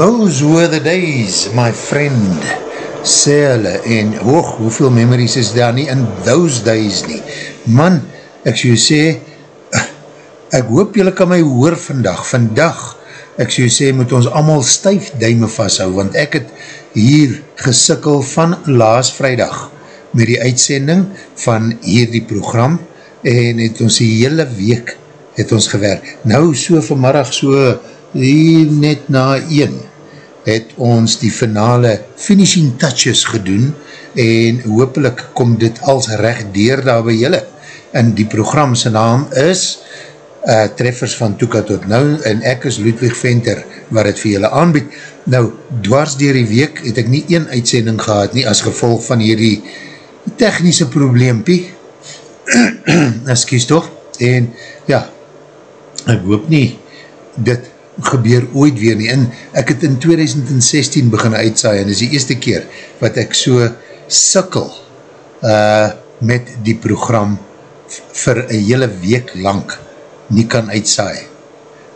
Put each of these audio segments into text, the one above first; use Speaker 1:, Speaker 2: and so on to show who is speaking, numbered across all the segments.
Speaker 1: Those were the days, my friend,
Speaker 2: sê hulle, en hoog, hoeveel memories is daar nie in those days nie. Man, ek sê, sê, ek hoop julle kan my hoor vandag, vandag, ek sê, sê, moet ons allemaal stuif duime vasthou, want ek het hier gesikkel van laas vrijdag, met die uitsending van hierdie program, en het ons die hele week, het ons gewerk. Nou, so vanmiddag, so, hier net na een, het ons die finale finishing touches gedoen en hopelijk kom dit als recht deur daar by julle. En die programse naam is uh, Treffers van Toeka tot Nou en ek is Ludwig Venter wat het vir julle aanbied. Nou, dwars dier die week het ek nie een uitsending gehad nie as gevolg van hierdie technische probleempie. Excuse toch? En ja, ek hoop nie dit gebeur ooit weer nie. En ek het in 2016 begin uitsaai en is die eerste keer wat ek so sikkel uh, met die program vir een hele week lang nie kan uitsaai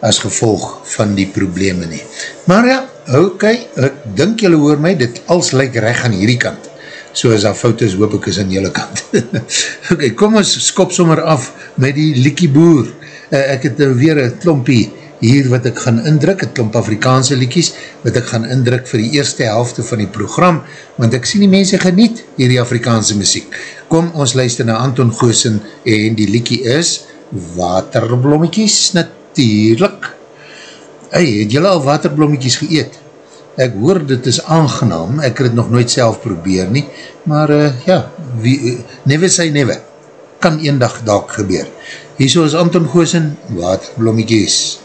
Speaker 2: as gevolg van die probleme nie. Maar ja, ok, ek dink julle hoor my, dit als lyk recht aan hierdie kant. So as daar fout is, hoop ek is aan julle kant. ok, kom ons skop sommer af met die Likkie Boer. Uh, ek het weer een klompie hier wat ek gaan indruk, het klomp Afrikaanse liekies, wat ek gaan indruk vir die eerste helfte van die program, want ek sien die mense geniet hier die Afrikaanse muziek. Kom, ons luister na Anton Goosen en die liekie is Waterblommetjies, natuurlijk. Hey, het jylle al waterblommetjies geëet? Ek hoor dit is aangenaam, ek het nog nooit self probeer nie, maar uh, ja, wie, uh, never say never, kan een dag dalk gebeur. Hier so is Anton Goosen, waterblommetjies.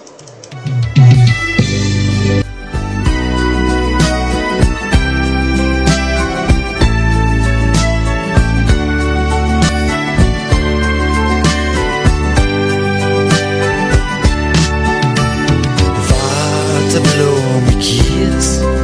Speaker 2: to blow me kiss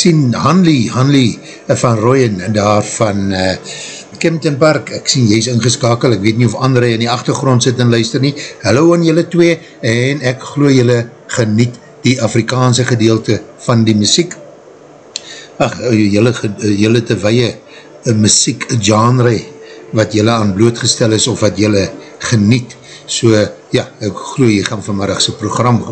Speaker 2: sien Hanley, Hanley van Royen, daar van uh, Kempton Park, ek sien jy is ingeskakel, ek weet nie of andere in die achtergrond sit en luister nie. Hallo aan julle twee, en ek glo julle geniet die Afrikaanse gedeelte van die muziek. Ach, julle, julle te weie muziek genre, wat julle aan blootgestel is, of wat julle geniet, so ja, ek glo jy gaan vanmiddagse program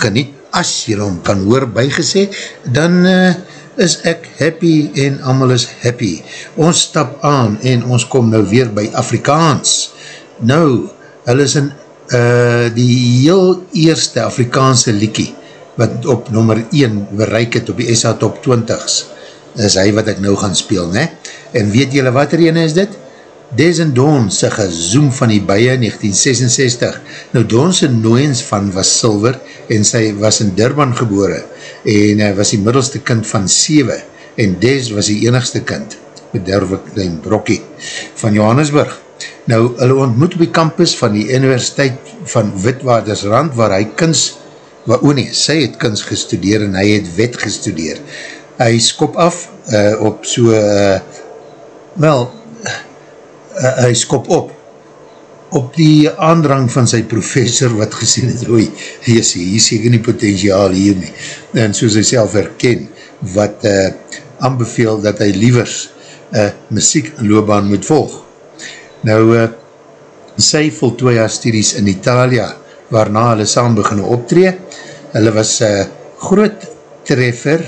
Speaker 2: geniet, as jy hom kan hoor bygesê, dan uh, is ek happy en amal is happy. Ons stap aan en ons kom nou weer by Afrikaans. Nou, hulle is in uh, die heel eerste Afrikaanse liekie, wat op nummer 1 bereik het op die SA Top 20s, is hy wat ek nou gaan speel, ne? En weet julle wat er ene is dit? Des en Dawn sy gezoom van die baie 1966. Nou Dawn sy nooiens van was Silver en sy was in Durban gebore en uh, was die middelste kind van 7 en Des was die enigste kind met Derwe Klein Brokkie van Johannesburg. Nou hulle ontmoet op die campus van die Universiteit van Witwatersrand waar hy kunst, waar, oh nee, sy het kunst gestudeer en hy het wet gestudeer. Hy skop af uh, op so uh, wel uh, hy skop op. Op die aandrang van sy professor wat gesien het, oei, hier is hier seker nie potentiaal hier nie, en soos hy self herken, wat uh, aanbeveel dat hy liewers uh, muziek loopbaan moet volg. Nou, uh, sy voltooi haar studies in Italia, waarna hulle saam beginne optree, hulle was uh, groot treffer,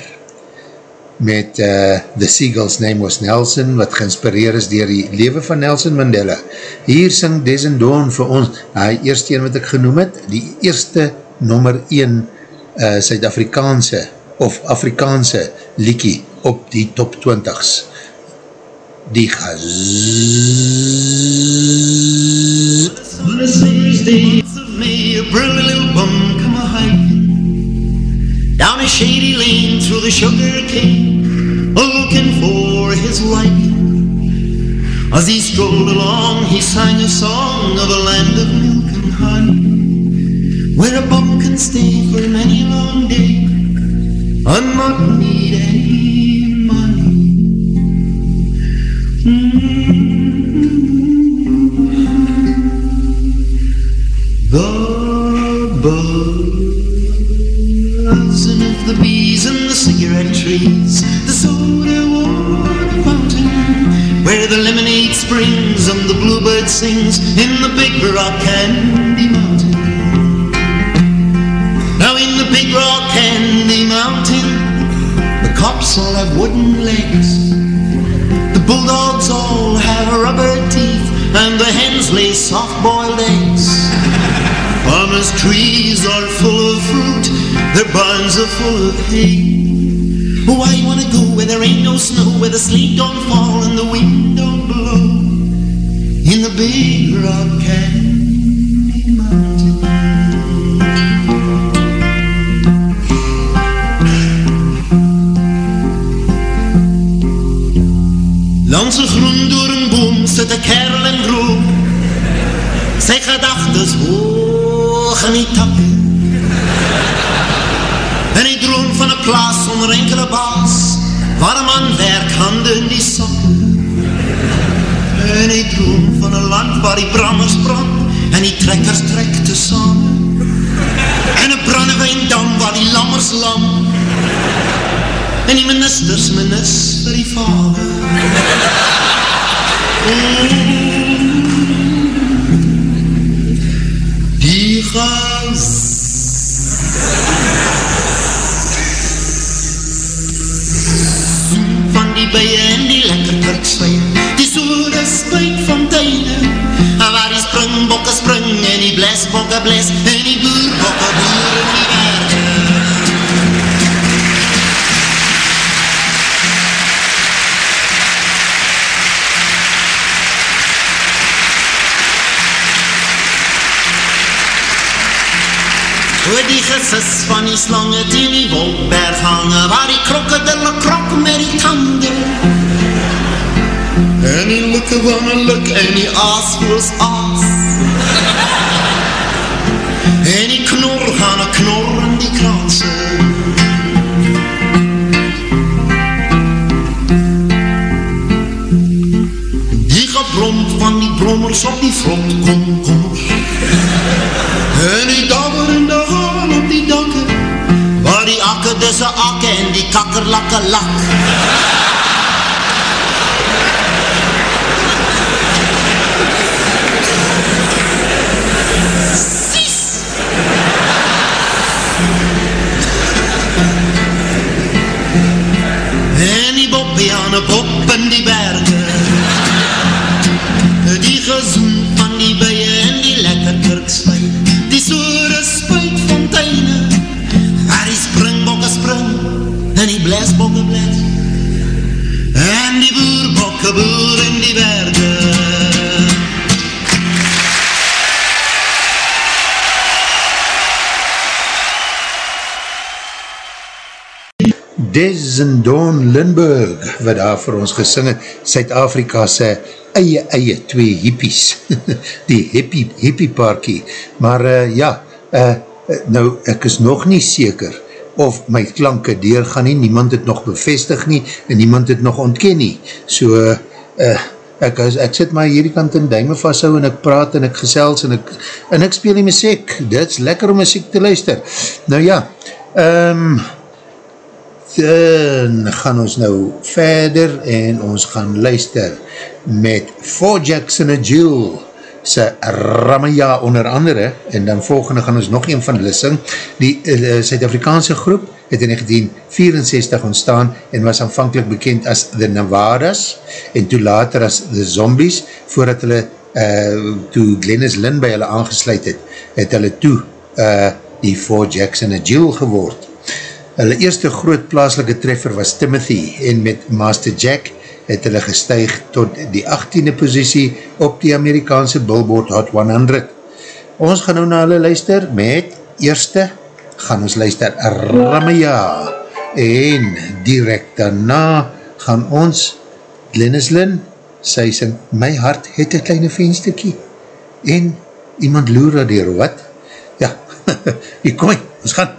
Speaker 2: met uh, The Seagull's Name Was Nelson, wat geinspireer is dier die leven van Nelson Mandela. Hier sing Des and Dawn vir ons, hy eerste een wat ek genoem het, die eerste nummer 1 uh, Suid-Afrikaanse of Afrikaanse liekie op die top 20s. Die gaz...
Speaker 3: On a summer's day of May, a little bum a shady lane through the sugar cane, looking for his liking. As he strolled along, he sang a song of a land of milk and honey, where a bum can stay for many long days and not need any money. The sings in the big rock candy mountain. Now in the big rock candy mountain, the cops all have wooden legs. The bulldogs all have rubber teeth, and the hens lay soft-boiled eggs. Farmers' trees are full of fruit, their barns are full of hay. Why you wanna go where there ain't no snow, where the sleet don't fall and the wind don't blow? In the big rock candy mountain. Langs een groen door een boom zit een kerel en droom. Zijn gedachtes hoog in die takken. En hij droomt van een plaats zonder enkele baas, waar een man werkt handen in die sokken. En hij droomt van een land waar die brammers brand en die trekkers trekt tezamen. En een brandewijndam waar die lammers lam. En die ministers minister die vader. Die gas van die bijen en die lekker kurkswijn. Blesbokken bles en die boerbokken boer in die bergen. Hoe die gesis van die slange in die wolkberg hangen, waar die krokodille krok met die tanden. En die lukke van een luk en die aas voels aas. Knor gaan een knor in die kransen. Die gebrom van die brommers op die front, kom, kom. En die dabberende haan op die dakken Waar die akke tussen akke en die kakkerlakke lak die boppie aan de bop in die bergen
Speaker 2: Des en Dawn Lindberg, wat daar vir ons gesing het, Suid-Afrika's eie eie twee hippies, die hippie, hippie parkie, maar uh, ja, uh, nou ek is nog nie seker of my klanke deurgaan nie, niemand het nog bevestig nie, en niemand het nog ontken nie, so uh, ek, ek sit maar hierdie kant in duime vasthou, en ek praat, en ek gesels, en ek, en ek speel die muziek, dit is lekker om muziek te luister, nou ja, ehm, um, dan gaan ons nou verder en ons gaan luister met Four Jackson en Jill sy Ramaya onder andere. En dan volgende gaan ons nog een van hulle sing. Die uh, Suid-Afrikaanse groep het in 1964 ontstaan en was aanvankelijk bekend as The Nevadas en toe later as The Zombies voordat hulle uh, toe Glennis Lynn by hulle aangesluit het het hulle toe uh, die Four Jackson en Jill geword Hulle eerste groot plaaslike treffer was Timothy en met Master Jack het hulle gestuig tot die 18e posiesie op die Amerikaanse Billboard Hot 100. Ons gaan nou na hulle luister met eerste gaan ons luister Ramaya en direct daarna gaan ons Glennis Lynn sy sing My hart het een kleine vensterkie en iemand loer daar wat? Ja, hier kom hy, ons gaan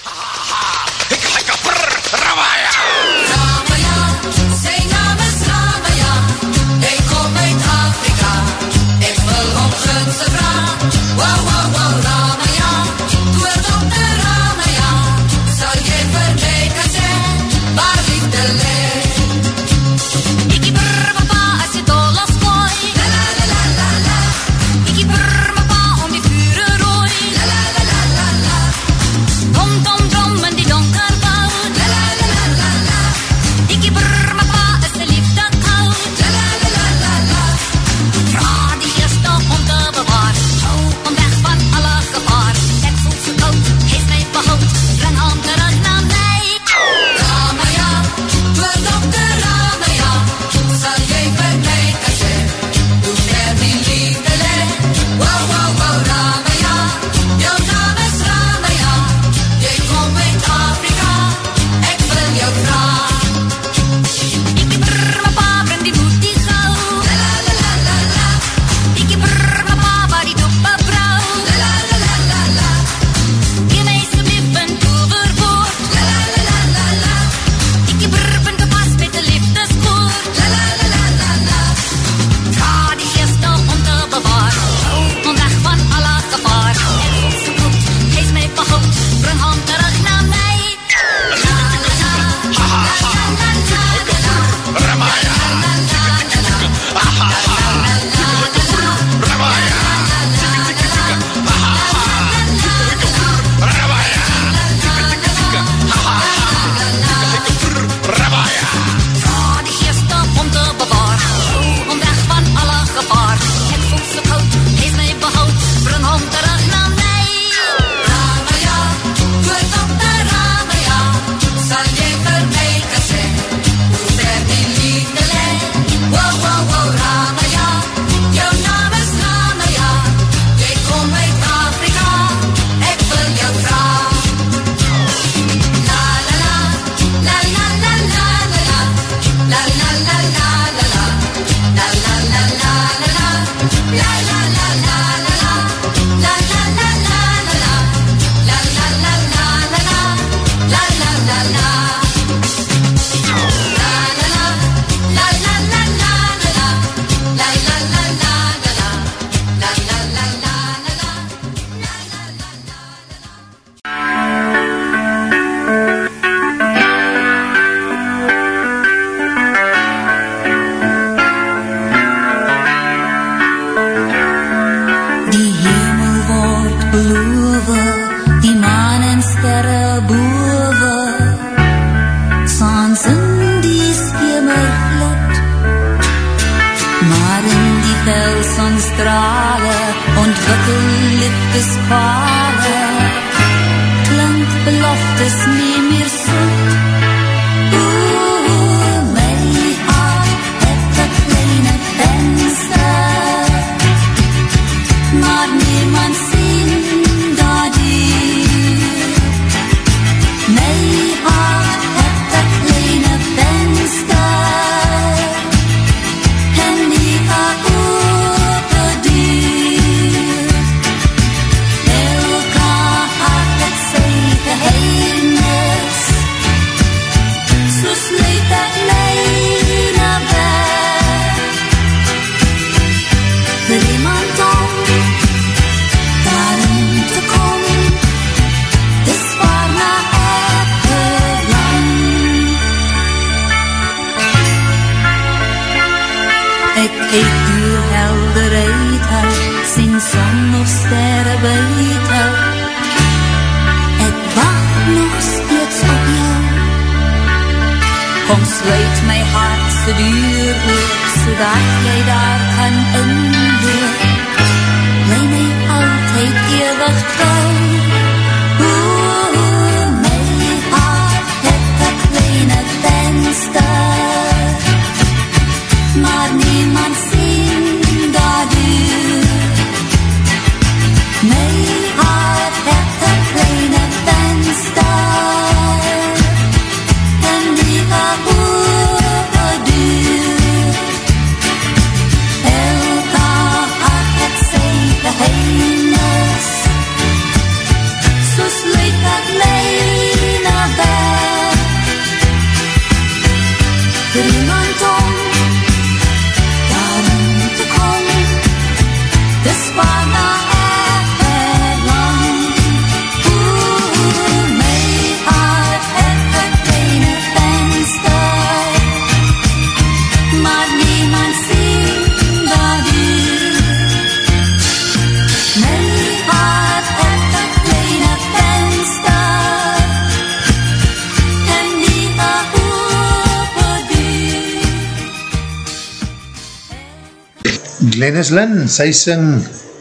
Speaker 2: Glennis Lynn, sy sing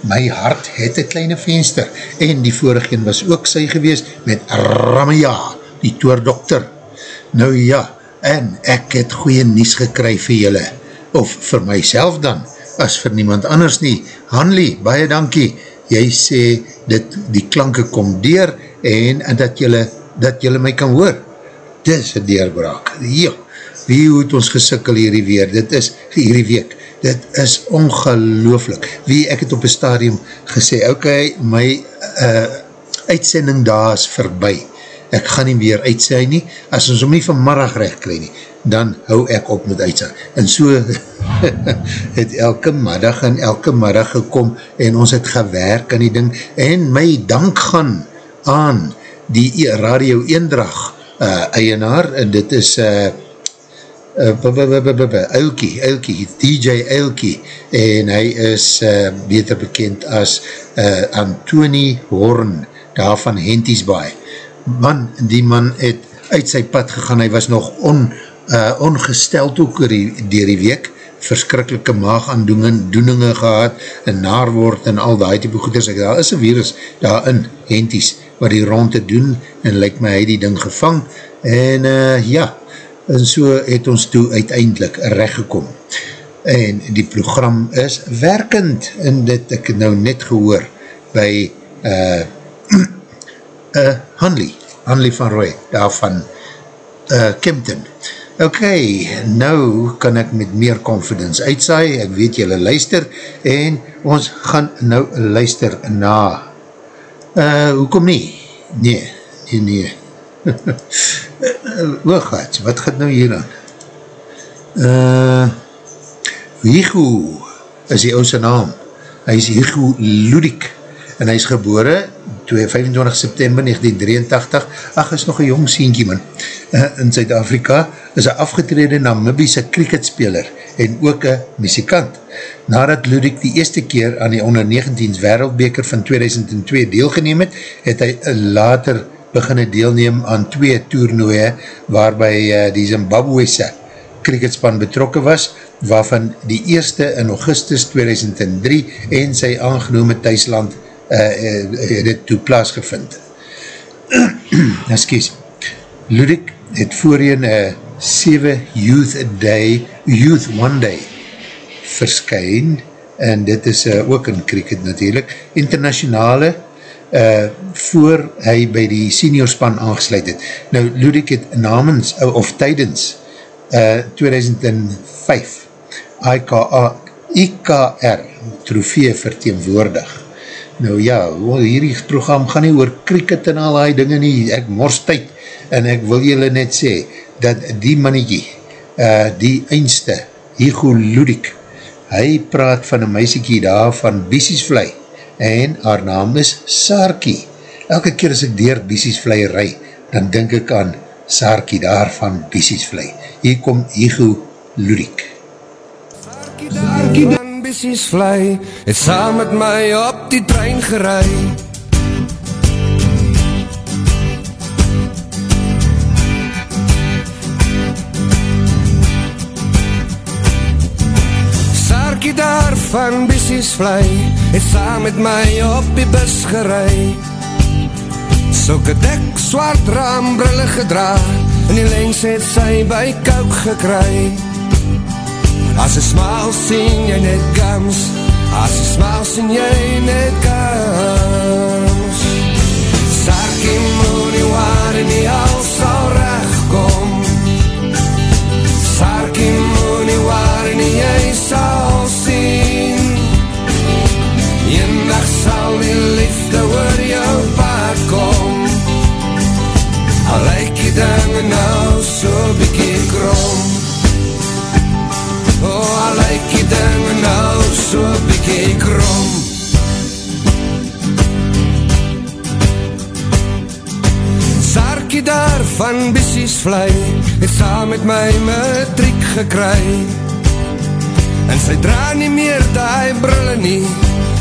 Speaker 2: My hart het een kleine venster en die vorige een was ook sy gewees met Ramaya, die toordokter. Nou ja, en ek het goeie nies gekry vir julle, of vir myself dan, as vir niemand anders nie. Hanley, baie dankie, jy sê dit, die klanke kom deur en, en dat julle dat julle my kan hoor. Dit is een deurbraak. Ja, wie het ons gesikkel hierdie weer? Dit is hierdie week dit is ongelooflik. Wie, ek het op een stadium gesê, ok, my uh, uitsending daar is verby. Ek gaan nie meer uitsend nie. As ons om nie vanmiddag recht krijg nie, dan hou ek op met uitsend. En so het elke middag en elke middag gekom en ons het gewerk aan die ding en my dank gaan aan die radio eendrag uh, eienaar en dit is uh, Eilkie, Eilkie, DJ Eilkie en hy is uh, beter bekend as uh, Anthony Horn daar van Henties-Baai. Man, die man het uit sy pad gegaan, hy was nog on, uh, ongesteld ook die, dier die week, verskrikkelike maagaandoeninge gehad, en naarwoord en al die type goeders, ek, daar is een virus daar in Henties, wat die rond te doen, en lyk my hy die ding gevang, en uh, ja, en so het ons toe uiteindelik rechtgekom. En die program is werkend, en dit ek nou net gehoor by uh, uh, Hanley, Hanley van Roy, daar van uh, Kempton. Ok, nou kan ek met meer confidence uitsaai, ek weet julle luister, en ons gaan nou luister na, uh, hoekom nie? Nee, nee, nee. Gaat, wat gaat nou hier aan? Uh, Higo is die ouse naam. Hy is Higo Ludik en hy is gebore 25 September 1983. Ach, is nog een jong sienkie man. Uh, in Zuid-Afrika is hy afgetrede Namibiese cricketspeler en ook een muzikant. Nadat Ludik die eerste keer aan die onder 19 wereldbeker van 2002 deelgeneem het, het hy later beginne deelneem aan twee toernooie waarby uh, die Zimbabwese cricketspan betrokken was, waarvan die eerste in augustus 2003 en sy aangenome thuisland uh, uh, het toe plaasgevind. Excuse. Ludik het voorheen een 7 Youth Day, Youth One Day verskyn en dit is uh, ook in cricket natuurlijk, internationale uh, voor hy by die seniorspan aangesluit het. Nou, Ludik het namens, uh, of tydens uh, 2005 IKA, IKR trofee verteenwoordig. Nou ja, hierdie program gaan nie oor cricket en al die dinge nie, ek mors tyd en ek wil julle net sê, dat die mannetjie, uh, die eindste, Higo Ludik, hy praat van een meisiekie daar van Biesiesvlei en haar naam is Saarkie. Elke keer as ek dier Biesiesvlei rij, dan denk ek aan Saarkie daar van Biesiesvlei. Hier kom Higo Ludik.
Speaker 4: Saarkie daar van Biesiesvlei, het saam met my op die trein gerei. Van Bissies vlei Het saam met my op die bus gerei. Soke dik swart raambrille gedra En die lengs het sy by kouk gekry. As jy smaal sien jy net gams As jy smaal sien jy net gams. Sarkie moet nie waar en die al sal recht kom Sarkie moet nie waar en jy sal Sal die liefde oor jou pad kom. Al lyk die dinge nou so bykie krom. Oh, al lyk die dinge nou so bykie krom. Sarkie daar van Bissies vlei Het saam met my matriek gekry. En sy dra nie meer die brille nie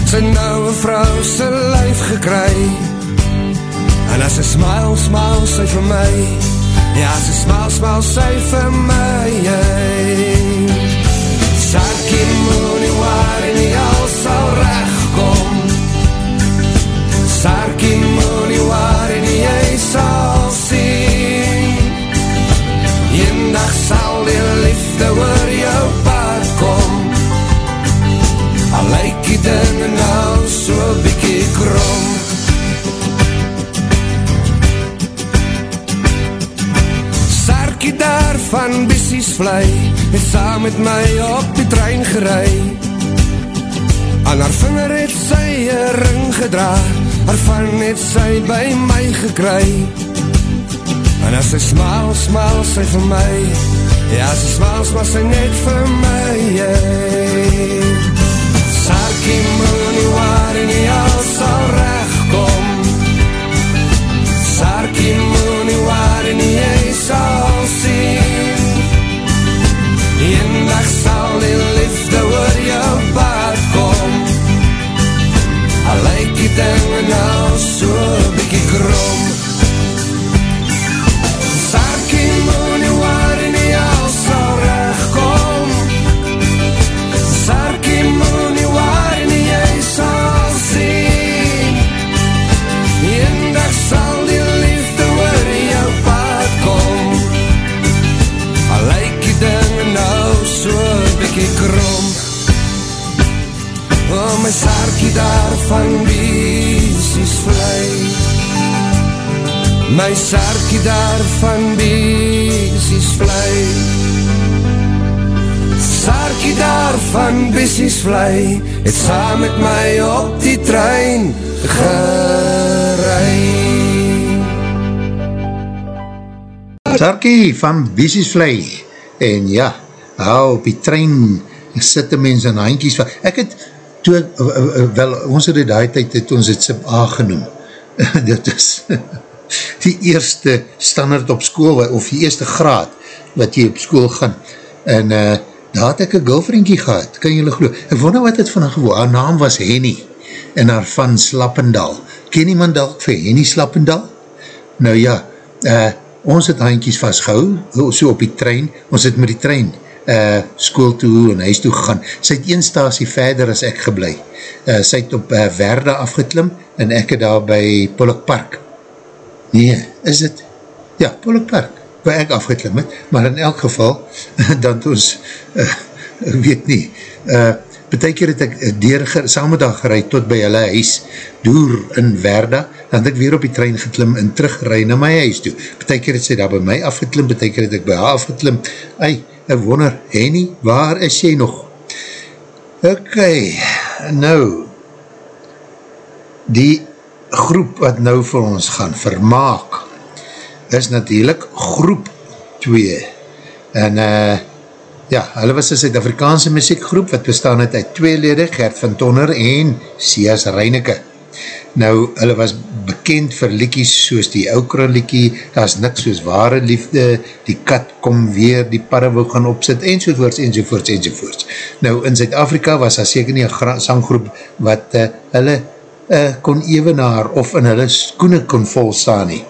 Speaker 4: Sy nou een vrou sy lijf gekry. En as sy smile, smile sy vir my. Ja, as sy smile, smile sy vir my Sarkie moet nie waar en die al sal recht kom Sarkie moet Vlei Het saam met my op die trein gerei Aan haar vinger het sy een ring gedra Waarvan het sy by my gekry. En as sy smaal, smaal sy vir my Ja, sy smaal, smaal sy net vir my. Sarkie moet nie waar en nie al sal recht kom Sarkie moet nie waar en nie jy sal sien Eendag sal die liefde oor jou pad kom. Al lyk die dinge nou so bykie krom My saarkie daar van Biesies vlei My saarkie daar van Biesies vlei Saarkie daar van Biesies vlei Het saam met my op die trein gerei
Speaker 2: Sarkie van Biesiesvlei en ja, hou op die trein sitte mens in handjies. Van, ek het toe, wel, ons het die tijd het ons het sub A genoem dit is die eerste standaard op school, of die eerste graad wat jy op school gaan en uh, daar het ek een girlfriendkie gehad, kan julle geloof. Ek wonder wat het van haar gewoon, haar naam was Henny, en haar van Slappendal. Ken iemand dalk vir Henny Slappendal? Nou ja, uh, ons het handjies vastgehou, so op die trein, ons het met die trein uh, school toe en huis toe gegaan. Sy het een stasie verder as ek geblei. Uh, sy het op uh, Werde afgeklim en ek het daar by Pollock Park. Nee, is het? Ja, Pollock Park, waar ek afgeklim het, maar in elk geval, dan ons, uh, ek weet nie, uh, betek keer het ek deur samedag gereid tot by hulle huis, door in Werda, dan het ek weer op die trein geklim en teruggerijd na my huis toe. Betek keer het sy daar by my afgeklim, betek keer het ek by haar afgeklim, ei, ek wonder, Henny, waar is jy nog? Ok, nou, die groep wat nou vir ons gaan vermaak, is natuurlijk groep 2, en uh, ja, hulle was een Suid-Afrikaanse muziekgroep, wat bestaan het uit twee lede, Gert van Tonner en Sias Reineke. Nou, hulle was bekend vir liekies soos die oukra liekie, daar is niks soos ware liefde, die kat kom weer, die parre wil gaan opzit, enzovoorts, enzovoorts, enzovoorts. Nou, in Zuid-Afrika was daar seker nie een sanggroep wat uh, hulle uh, kon evenaar of in hulle skoene kon volstaan nie,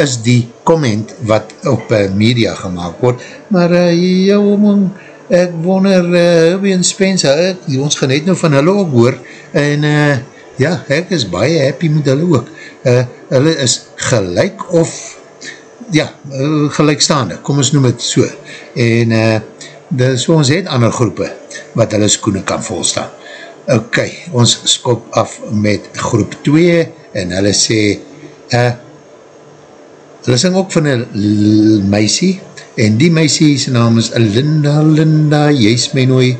Speaker 2: is die comment wat op uh, media gemaakt word, maar uh, jou man, ek wonder, uh, wie in Spencer, ek, ons gaan net nou van hulle ook hoor, en uh, ja, ek is baie happy met hulle ook. Uh, hulle is gelijk of, ja, uh, gelijkstaande, kom ons noem het so. En uh, dus ons het ander groepe wat hulle skoene kan volstaan. Ok, ons skop af met groep 2 en hulle sê, uh, hulle sing ook van een meisie en die meisie sy naam is Linda, Linda, jy is my nooi,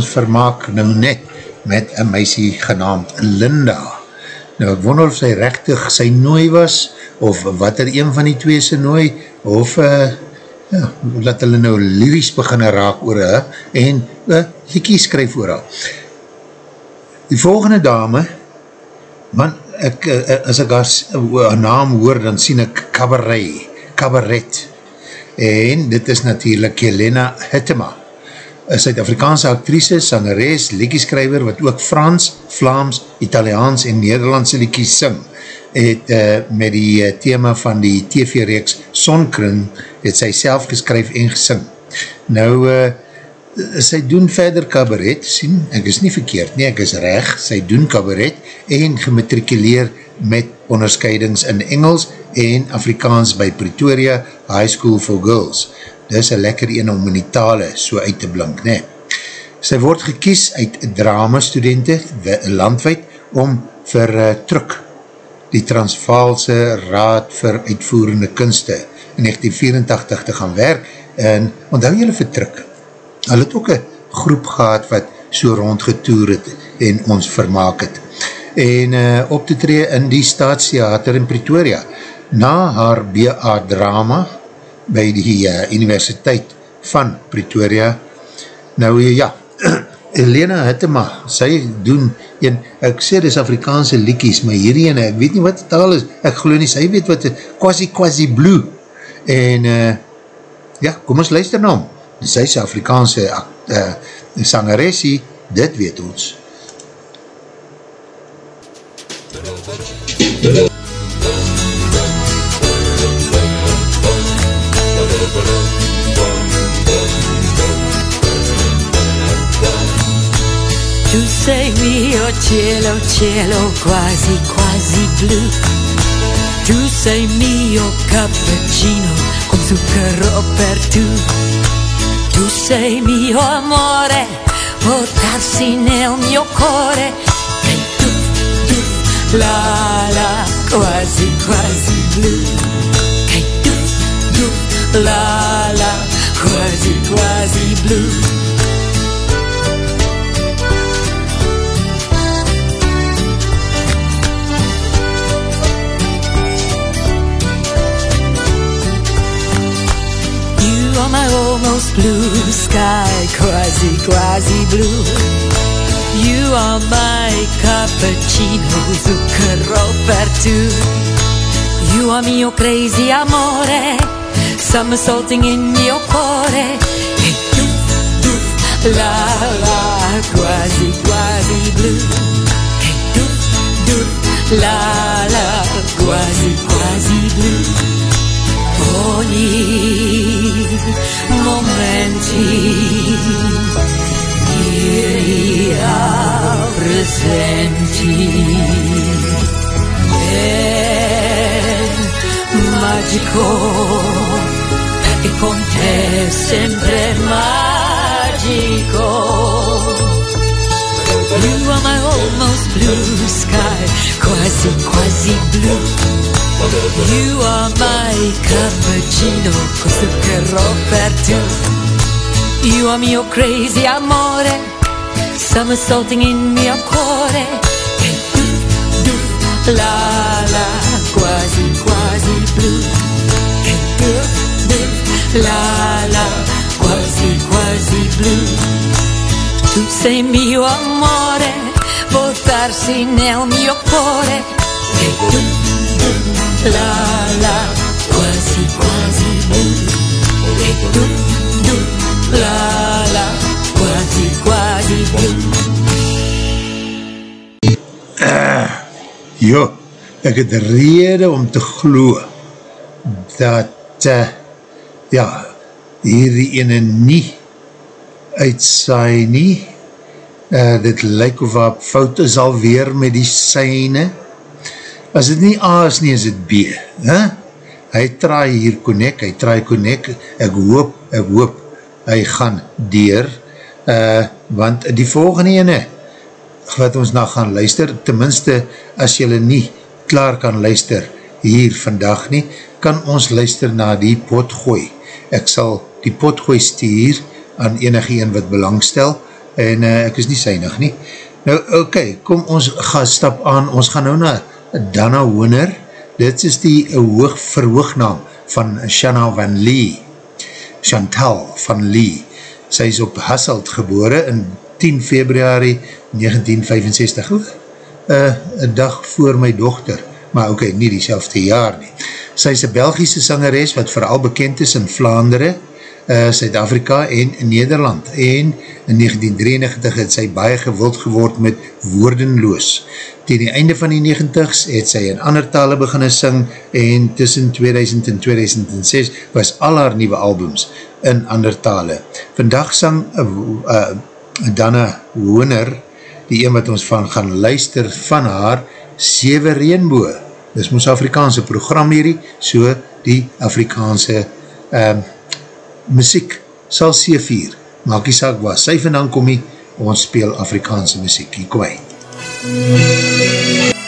Speaker 2: ons vermaak nou net met een meisie genaamd Linda. Nou ek wonder of sy rechtig sy nooi was, of wat er een van die twee sy nooi, of uh, ja, dat hulle nou lyrisch beginne raak oor haar, en uh, hiekie skryf oor haar. Die volgende dame, man, ek, uh, as ek haar, haar naam hoor, dan sien ek cabaret, cabaret, en dit is natuurlijk Jelena Hittema, een Suid-Afrikaanse actrice, sangeres, liekieskrijver, wat ook Frans, Vlaams, Italiaans en Nederlandse liekies sing, het uh, met die uh, thema van die TV-reeks Sonkring, het sy self geskryf en gesing. Nou, uh, sy doen verder cabaret, sien, ek is nie verkeerd nie, ek is reg, sy doen cabaret en gematrikuleer met onderscheidings in Engels en Afrikaans by Pretoria High School for Girls. Dit is een lekker een om in die tale so uit te blink, ne. Sy word gekies uit drama studenten landwijd om vir uh, Truk, die Transvaalse Raad vir Uitvoerende Kunste in 1984 te gaan werk en onthou julle vir Truk. Hulle het ook een groep gehad wat so rondgetoer het en ons vermaak het. En uh, op te tree in die staatstheater in Pretoria na haar BA drama by die uh, Universiteit van Pretoria. Nou ja, Elena Hittema, sy doen een, ek sê dis Afrikaanse liekies, maar hierdie ene, ek weet nie wat het al is, ek geloof nie, sy weet wat, quasi quasi blue, en uh, ja, kom ons luister na hom, sy is Afrikaanse uh, sangeressie, dit weet ons.
Speaker 5: Tu sei mio cielo, cielo quasi quasi blu. Tu sei mio cappuccino con zucchero per tu. Tu sei mio amore, portarsi nel mio cuore. E tu, tu, la la, quasi quasi blu. Tu, tu, la la, quasi quasi blu. You are my almost blue sky, quasi quasi blue. You are my cappuccino, zucchero per two. You are mio crazy amore, somersaulting in mio cuore. E tu, tu, la la, quasi quasi blue. E tu, tu, la la, quasi quasi blue ogni momenti ieri presenti magico perché con te è sempre magico You are my almost blue sky quasi quasi blue You are my cappuccino con zucchero per tu. You are mio crazy amore, somersaulting in mio cuore. E tu, tu, la la, quasi quasi blu. Tu, tu, la la, quasi quasi blu. Tu sei mio amore, portarsi nel mio cuore. E tu, la la, quasi quasi blu. E tu, tu, la la, quasi quasi blu.
Speaker 2: Jo, ek het rede om te glo dat uh, ja, hierdie ene nie uitsaai nie. Uh, dit lyk of haar fout is alweer met die syne. As het nie A is nie, is het B. Huh? Hy traai hier connect, hy traai connect, ek hoop, ek hoop, hy gaan deur, uh, want die volgende ene, wat ons na gaan luister, tenminste, as jylle nie klaar kan luister hier vandag nie, kan ons luister na die potgooi. Ek sal die potgooi stuur aan enige een wat belangstel, en uh, ek is nie synig nie. Nou, oké, okay, kom ons gaan stap aan, ons gaan nou na Dana Hooner, dit is die hoog verhoognaam van Shanna van Lee, Chantal van Lee. Sy is op Hasselt gebore in 10 februari 1965, uh, een dag voor my dochter, maar oké, okay, nie die jaar nie. Sy is een Belgische sangeres wat vooral bekend is in Vlaanderen, uh, Suid-Afrika en Nederland en in 1993 het sy baie gewild geword met woordenloos. Tegen die einde van die 90s het sy in ander tale beginne sing en tussen 2000 en 2006 was al haar nieuwe albums in ander tale. Vandag sang uh, uh, Dana Hooner, die een wat ons van gaan luister van haar, Sewe Reenboe. Dis ons Afrikaanse program hierdie, so die Afrikaanse um, muziek sal C4. Maak die saak waar sy vandaan kom nie, ons speel Afrikaanse muziek. Hier kom hy.
Speaker 5: Sewe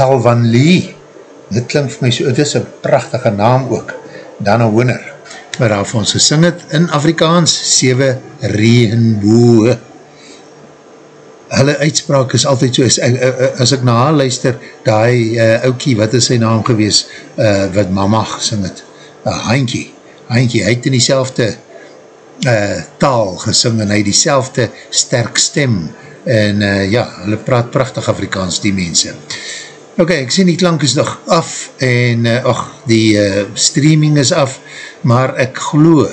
Speaker 2: Chantal van Lee, dit klink vir my so, het is een prachtige naam ook, Dana Hooner, waar haar vir ons gesing het in Afrikaans, Sewe Regenboe. Hulle uitspraak is altyd so, as, as ek na haar luister, die uh, oukie, wat is sy naam gewees, uh, wat mama gesing het, uh, Haintje, Haintje, hy het in die selfde uh, taal gesing en hy die sterk stem en uh, ja, hulle praat prachtig Afrikaans, die mense. Ok, ek sien die klank is nog af, en uh, och, die uh, streaming is af, maar ek glo,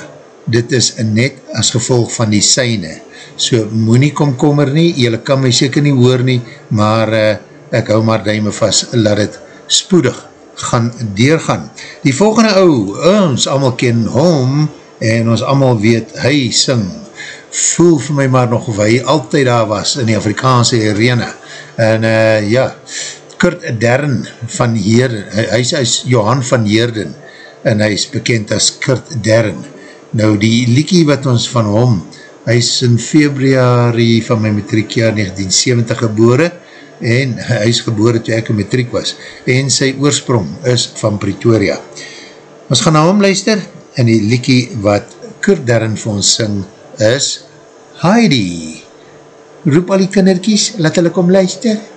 Speaker 2: dit is net as gevolg van die syne, so moet nie komkommer nie, jylle kan my seker nie hoor nie, maar uh, ek hou maar duime vast, laat het spoedig gaan deurgaan. Die volgende ou, ons allemaal ken hom, en ons allemaal weet, hy sing, voel vir my maar nog of hy altyd daar was in die Afrikaanse arena. En uh, ja, Kurt Dern van Heerden, hy, hy is Johan van Heerden, en hy is bekend as Kurt Dern. Nou die liekie wat ons van hom, hy is in februari van my matriekjaar 1970 gebore, en hy is gebore toe ek een matriek was, en sy oorsprong is van Pretoria. Ons gaan na hom luister, en die liekie wat Kurt Dern vir ons sing, is Heidi. Roep al die kinderkies, laat hulle kom luister.
Speaker 4: Lang,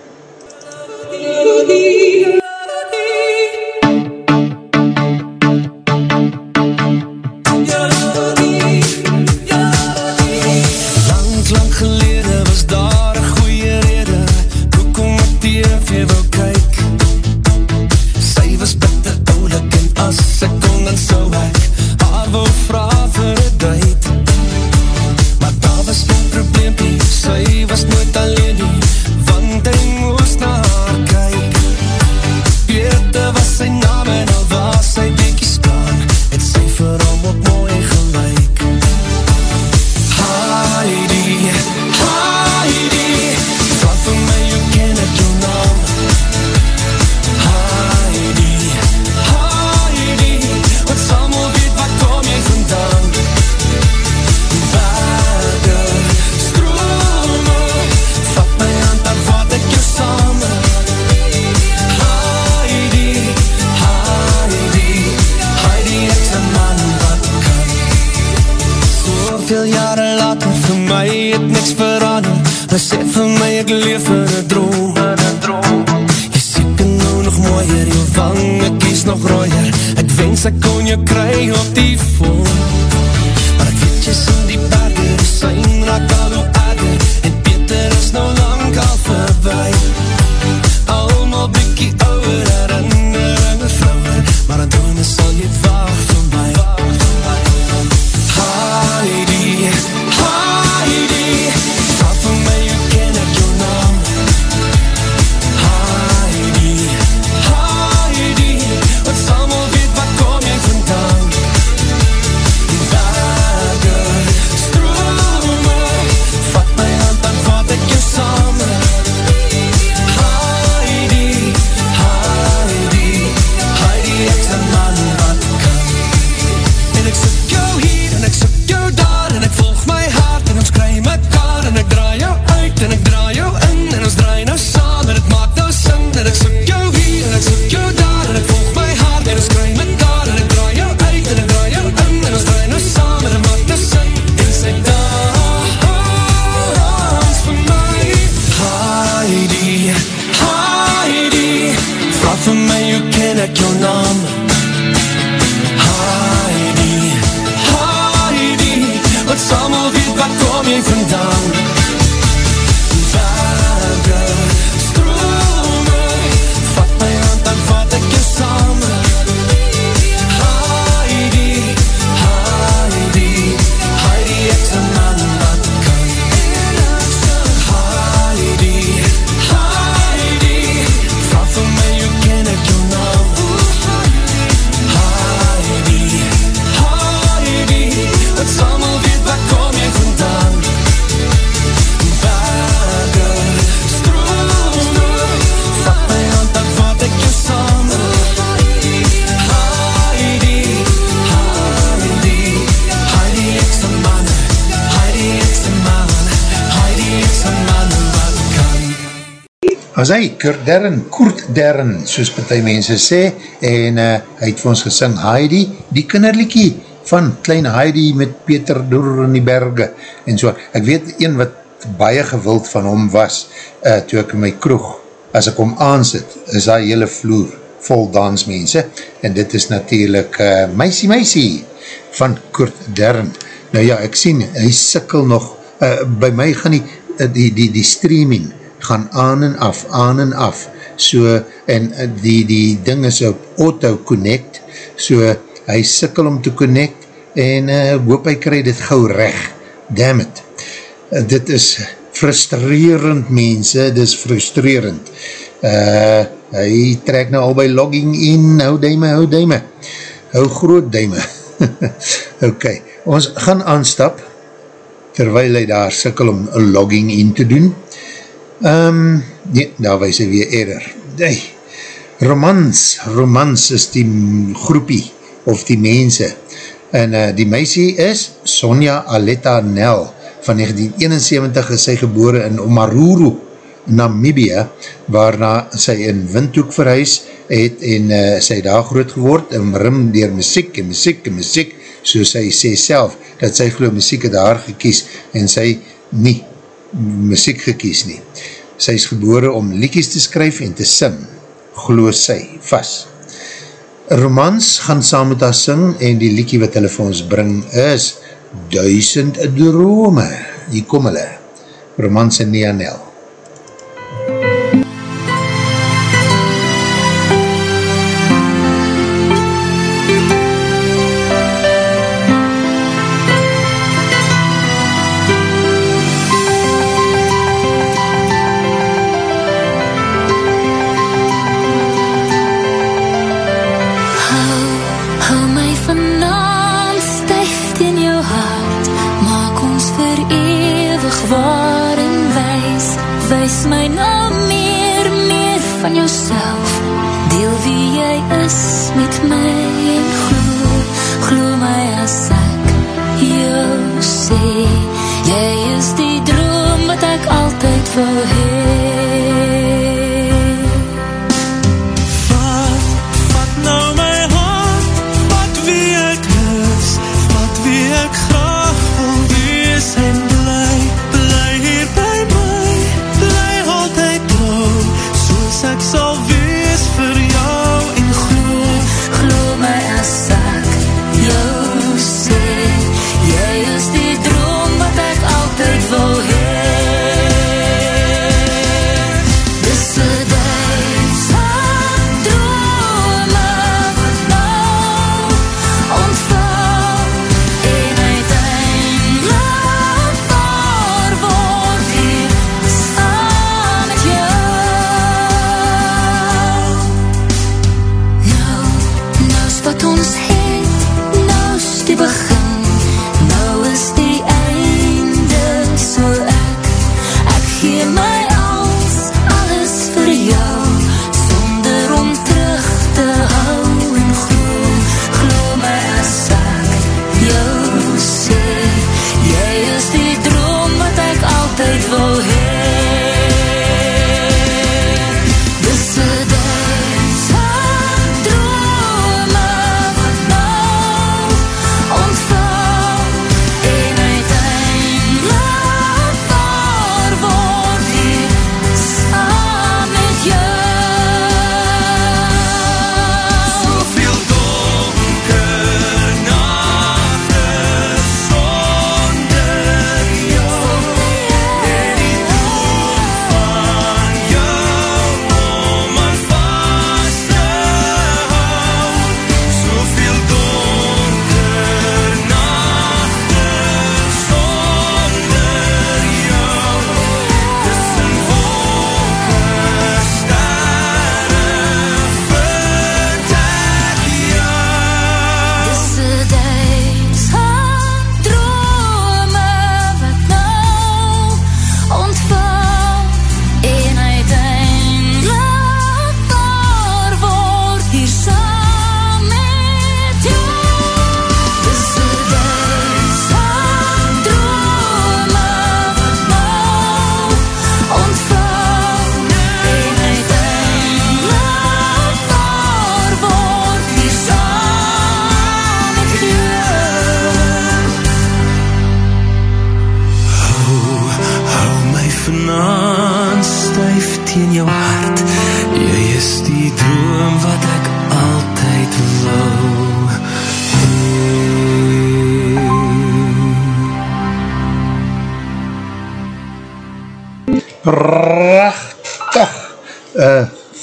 Speaker 4: as hy,
Speaker 2: Kurt Dern, Kurt Dern, soos partij mense sê, en uh, hy het vir ons gesing Heidi, die kinderliekie van Klein Heidi met Peter Door in die berge, en so, ek weet een wat baie gewild van hom was, uh, toe ek in my kroeg, as ek hom aansit, is daar hele vloer vol dansmense, en dit is natuurlijk uh, Meisie Meisie van Kurt Dern. Nou ja, ek sien, hy sikkel nog, uh, by my gaan die
Speaker 5: die, die, die streaming gaan aan en af, aan en af, so, en uh, die, die ding is op auto-connect, so, hy sikkel om te connect, en uh, hoop hy krij dit gauw recht, damn it, uh, dit is frustrerend mense, dit is frustrerend, uh, hy trek nou al by logging in, hou duime, hou duime, hou groot duime, ok, ons gaan aanstap, terwijl hy daar sikkel om logging in te doen, um, nee, daar wees hy weer eerder, hey, romans, romans is die groepie, of die mense, en uh, die meisie is Sonja Aletta Nel, van 1971 is sy gebore in Omaruru, Namibia, waarna sy in Windhoek verhuis het en uh, sy daar groot geword en rim dier muziek en muziek en muziek, so sy sê self, dat sy geloof muziek het haar gekies en sy nie muziek gekies nie. Sy is gebore om liekies te skryf en te sing, geloof sy, vast. Romans gaan saam met haar sing en die liekie wat hulle vir ons bring is Duisend Drome. Hier kom hulle. Romans en Neanel.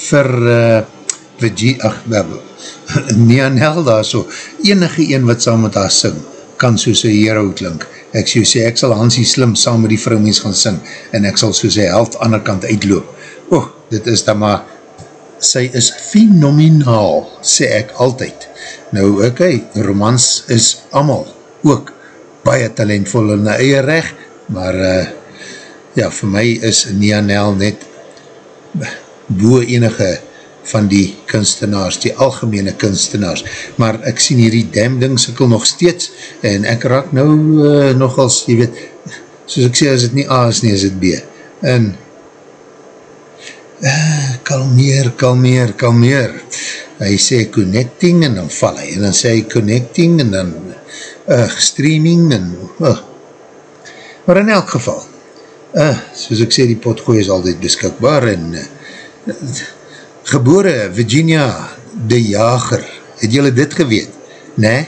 Speaker 6: Vir
Speaker 2: uh, Virgie, ach, Nianel daar so, enige een wat saam met haar sing, kan soos een hero klink. Ek so sê, ek sal Hansie slim saam met die vrouwmens gaan sing, en ek sal soos hy helft ander kant uitloop. Oh, dit is dan maar, sy is fenomenaal, sê ek altyd. Nou, okay, romans is amal ook baie talentvol in die eie recht, maar uh, ja, vir my is Nianel net boe enige van die kunstenaars, die algemene kunstenaars, maar ek sien hierdie dam ding sikkel nog steeds, en ek raak nou uh, nogals, jy weet, soos ek sê, as het nie A is nie, is het B, en uh, kalmeer, kalmeer, kalmeer, hy sê connecting, en dan val hy, en dan sê hy connecting, en dan uh, streaming, en, uh, maar in elk geval, uh, soos ek sê, die potgooi is altyd beskikbaar, en uh, gebore Virginia de Jager, het julle dit geweet? Nee?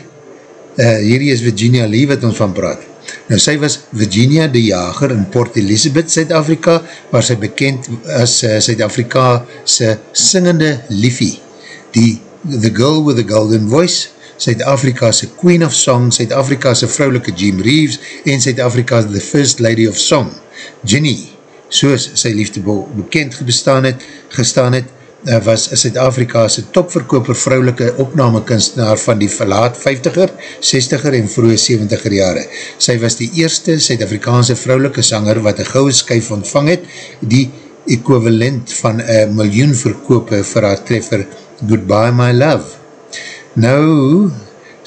Speaker 2: Uh, hierdie is Virginia Lee wat ons van praat. Nou sy was Virginia de Jager in Port Elizabeth, Zuid-Afrika, waar sy bekend as uh, Zuid-Afrika sy singende liefie, die The Girl with the Golden Voice, Zuid-Afrika sy Queen of Song, Zuid-Afrika sy vrouwelike Jim Reeves en Zuid-Afrika the First Lady of Song, Ginny, soos sy liefde bekend bestaan het, gestaan het, Eh, was Suid-Afrika's topverkoper vrouwelike opname kunstenaar van die verlaat 50er, 60er en vroege 70er jare. Sy was die eerste Suid-Afrikaanse vrouwelike sanger wat een gouwe skuif ontvang het, die equivalent van een miljoen verkope vir haar treffer Goodbye My Love. Nou,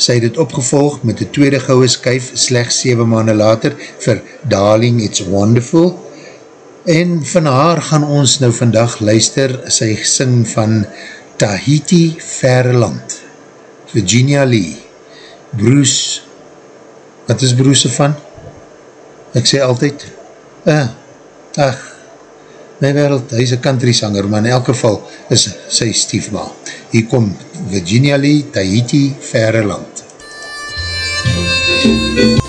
Speaker 2: sy het het opgevolg met die tweede gouwe skuif slechts 7 maanden later vir Darling It's Wonderful, En van haar gaan ons nou vandag luister, sy sing van Tahiti Verland, Virginia Lee, Bruce, wat is Bruce van? Ek sê altyd, uh, ach, my wereld, hy is een country sanger, maar in elk geval is sy stiefma. Hier kom Virginia Lee, Tahiti Verland. MUZIEK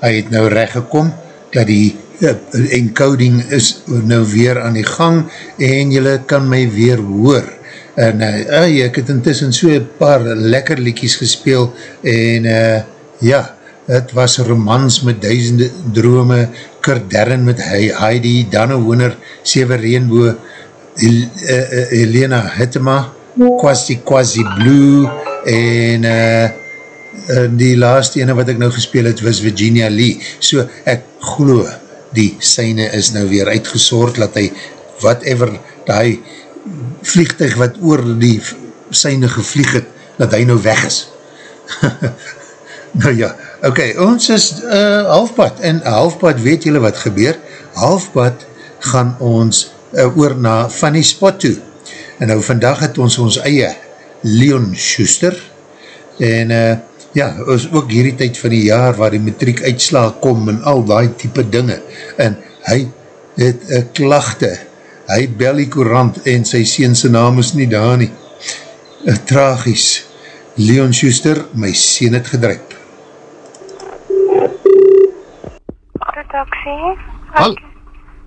Speaker 2: hy het nou recht gekom, dat die ja, encoding is nou weer aan die gang en jylle kan my weer hoor. En uh, ek het intussen so een paar lekker liedjies gespeel en uh, ja, het was romans met duizende drome, Kurt Derren met Heidi, Danne Hooner, Sever Reenboe, Hel uh, uh, Helena Hittema, Quasi Quasi Blue en uh, uh, die laatste ene wat ek nou gespeel het was Virginia Lee. So ek glo die syne is nou weer uitgesoord, dat hy whatever, die vliegtuig wat oor die syne gevlieg het, dat hy nou weg is. nou ja, ok, ons is uh, halfpad, en halfpad weet julle wat gebeur, halfpad gaan ons uh, oor na Funny Spot toe, en nou vandag het ons ons eie Leon Schuster, en uh, ja, is ook hierdie tyd van die jaar waar die matriek uitslaag kom en al die type dinge. En hy het een klachte. Hy bel die courant en sy seense naam is nie daar nie. Tragies. Leon Schuster, my seen het gedruip
Speaker 7: Redaksie.
Speaker 8: Hal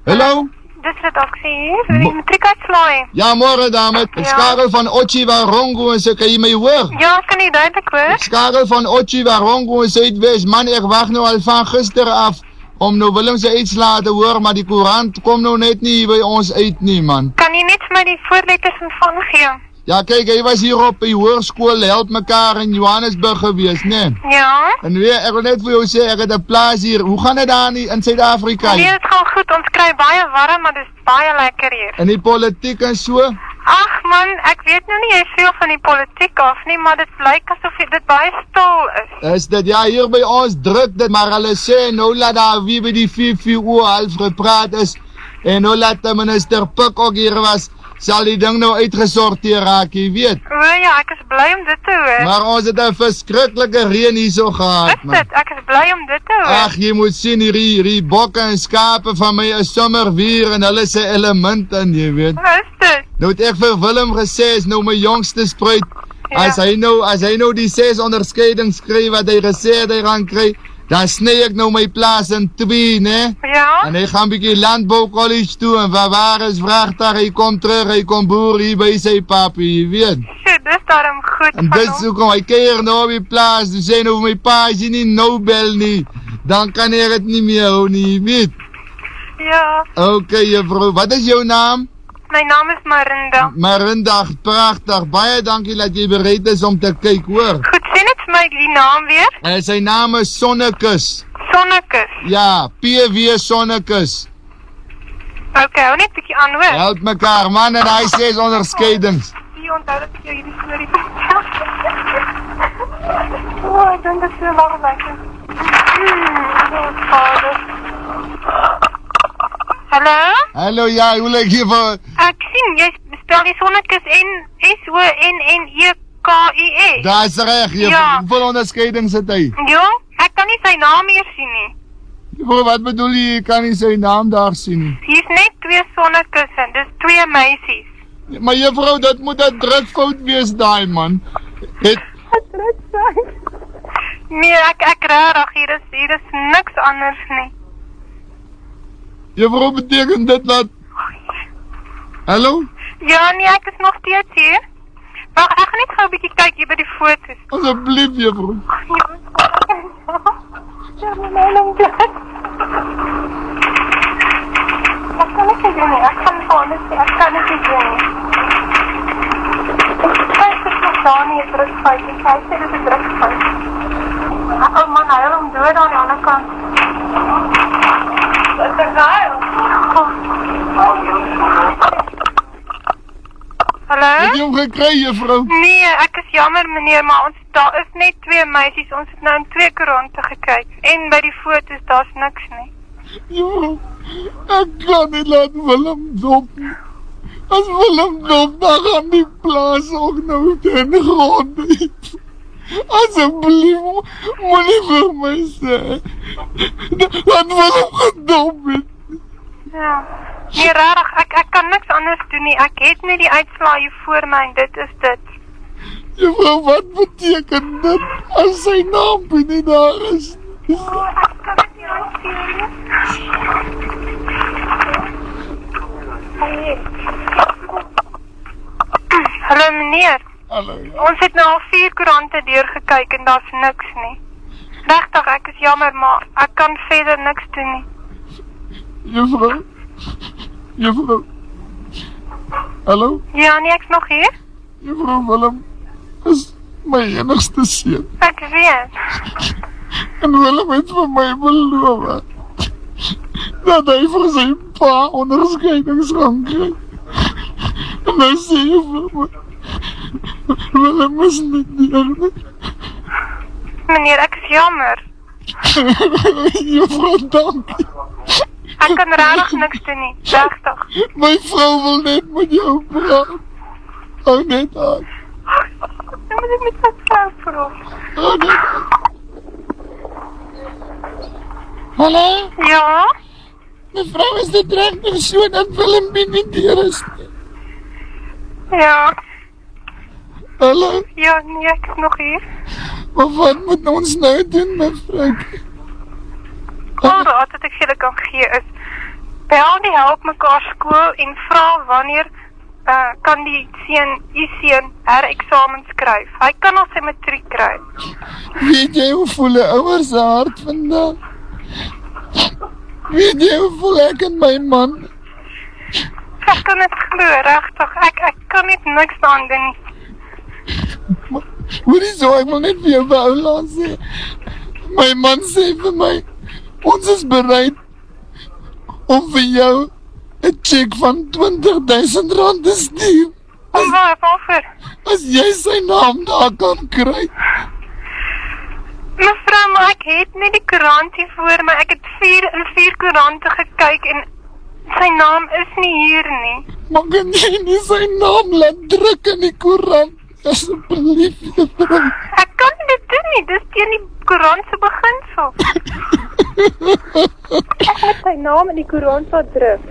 Speaker 8: Hallo?
Speaker 7: Dis redaksie hier, vir die matriek uitslaai.
Speaker 8: Ja, morgen dame. Ek
Speaker 7: Ja.
Speaker 8: skakel van Ochi Warongo en sy kan jy my hoor?
Speaker 7: Ja, ek kan nie duidelik hoor.
Speaker 8: Ek skakel van Ochi Warongo en Zuidwest. Man, ek wacht nou al van gister af om nou Willem sy uitslaat te hoor, maar die courant kom nou net nie by ons uit nie, man.
Speaker 7: Kan jy net vir my die voorletters van gee?
Speaker 8: Ja, kyk, hy was hier op die hoërskool Help Mekaar in Johannesburg gewees, nee.
Speaker 7: Ja?
Speaker 8: En weer, ek wil net vir jou sê, ek het 'n plaas hier. Hoe gaan dit daar nie in Suid-Afrika?
Speaker 7: Nee, dit gaan goed. Ons kry baie warm, maar dit is baie lekker hier.
Speaker 8: In die politiek en so?
Speaker 7: Ag man, ek weet nou nie jy veel van die politiek af nie, maar dit lyk asof dit baie stil is.
Speaker 8: Is dit ja hier by ons druk dit maar hulle sê nou laat daar wie by die 4 uur half gepraat is en nou laat die minister Pik ook hier was sal die ding nou uitgesorteer raak jy weet
Speaker 7: O ja, ek is bly om dit te hoor.
Speaker 8: maar ons het 'n verskriklike reën hierso gehad
Speaker 7: is
Speaker 8: man
Speaker 7: dit? Ek is bly om dit te hoor.
Speaker 8: Ag jy moet sien hierdie hierdie bokke en skape van my is sommer weer en hulle se element in jy weet
Speaker 7: Is dit?
Speaker 8: Nou het ek vir Willem gesê is nou my jongste spruit.
Speaker 7: Ja.
Speaker 8: As hy nou as hy nou die ses onderskeidings kry wat hy gesê het hy gaan kry, dan sny ek nou my plaas in twee, né?
Speaker 7: Ja?
Speaker 8: En hy gaan bietjie landbou college toe en waar waar is vragtuig, hy kom terug, hy kom boer hier by sy papie, jy weet.
Speaker 7: Shit, dis daarom goed
Speaker 8: En
Speaker 7: van
Speaker 8: dis
Speaker 7: hom.
Speaker 8: hoekom hy keer nou op die plaas, dis sê nou my pa as jy nie nou bel nie, dan kan hy dit nie meer hou nie, jy weet.
Speaker 7: Ja,
Speaker 8: Okay, juffrou, wat is jou naam?
Speaker 7: my naam is Marinda.
Speaker 8: Marindag, pragtig. Baie dankie dat jy bereid is om te kyk, hoor.
Speaker 7: Goed, sê net vir my die naam weer.
Speaker 8: En sy naam is Sonnekus.
Speaker 7: Sonnekus.
Speaker 8: Ja, PW Sonnekus.
Speaker 7: Okay, hou net 'n bietjie aan hoor.
Speaker 8: Help mekaar, man, en hy sê onderskeidings.
Speaker 7: Jy onthou dat ek jou hierdie storie vertel. O, oh, ek dink dit is so lang weg. Hmm, oh, vader. Hallo?
Speaker 8: Hallo, ja, hoe lyk jy vir...
Speaker 7: Ek sien jy spel die sonnekus N S O N N E K U S.
Speaker 8: Daar is reg, jy.
Speaker 7: Ja.
Speaker 8: Hoeveel onderskeidings het hy?
Speaker 7: Jong, ek kan nie sy naam meer sien nie.
Speaker 8: Juffrou, wat bedoel jy, jy kan nie sy naam daar sien nie?
Speaker 7: Hier's net twee sonnekusse, dis twee meisies.
Speaker 8: Maar juffrou, dit moet 'n drukfout wees daai man. Het
Speaker 7: Nee, ek ek regtig, hier is hier is niks anders nie.
Speaker 8: juffrou beteken dit dat Hallo?
Speaker 7: Ja, nee, ek is nog steeds hier. Wag, ek gaan net gou 'n bietjie kyk hier by die foto's.
Speaker 8: Asseblief, juffrou.
Speaker 7: Ja, my naam is Ek kan nie doen nie. Ek kan nie. Ek kan nie doen nie. Ek kyk dit nog daar nie, het drukfout. Ek kyk dit is 'n drukfout. Oh man, hy hom dood aan die ander kant. Wat is daar? Hallo?
Speaker 8: Het jy hom gekry, juffrou?
Speaker 7: Nee, ek is jammer meneer, maar ons daar is net twee meisies. Ons het nou in twee koerante gekyk en by die foto's daar's niks nie.
Speaker 8: Juffrou, ek kan nie laat Willem dop. As Willem dop, dan gaan die plaas ook nou ten gronde. Asseblief, moenie vir my sê dat Willem gedop het.
Speaker 7: Ja. Nee, regtig, ek ek kan niks anders doen nie. Ek het net die uitslae hier voor my en dit is dit.
Speaker 8: Juffrou, wat beteken dit as sy naam nie daar is?
Speaker 7: Oh, ek kan dit nie aansien nie. Hallo meneer.
Speaker 9: Hallo, ja.
Speaker 7: Ons het nou al vier koerante deurgekyk en daar's niks nie. Regtig, ek is jammer, maar ek kan verder niks doen nie.
Speaker 9: Juffrou? Juffrou? Hallo?
Speaker 7: Ja, nee, ek's nog hier.
Speaker 9: Juffrou Willem is my enigste seun.
Speaker 7: Ek weet.
Speaker 9: En Willem het vir my beloof dat hy vir sy pa onderscheidings gaan kry. En nou sê vir my, Willem is nie deur nie.
Speaker 7: Meneer, ek is jammer.
Speaker 9: Juffrou, dankie.
Speaker 7: Ek kan regtig niks doen nie. Regtig.
Speaker 9: My vrou wil net met jou praat. Hou net aan.
Speaker 7: Dan moet ek met my vrou praat.
Speaker 9: Hou net aan. Hallo?
Speaker 7: Ja?
Speaker 9: Mevrou, is dit regtig so dat Willem nie deur is nie?
Speaker 7: Ja.
Speaker 9: Hallo?
Speaker 7: Ja, nee, ek is nog hier.
Speaker 9: Maar wat moet ons nou doen, mevrou?
Speaker 7: Al raad wat ek julle kan gee is bel die help mekaar skool en vra wanneer uh, kan die seun, u seun hereksamen skryf. Hy kan al sy matriek kry.
Speaker 9: Weet jy hoe voel 'n ouer se hart vandag? Weet jy hoe voel ek en my man?
Speaker 7: Ek kan dit glo, regtig. Ek ek kan net niks aan doen nie.
Speaker 9: Hoorie so, ek wil net vir jou wou laat sê. My man sê vir my, ons is bereid om vir jou 'n cheque van 20000 rand te stuur.
Speaker 7: Om waar, waarvoor?
Speaker 9: As jy sy naam daar kan kry.
Speaker 7: Mevrou, maar ek het nie die koerant hier voor my. Ek het vier in vier koerante gekyk en sy naam is nie hier nie.
Speaker 9: Maar kan jy nie sy naam laat druk in die koerant? Asseblief.
Speaker 7: Ek kan dit doen nie. Dis teen die koerant se beginsel. ek moet sy naam in die koerant laat druk.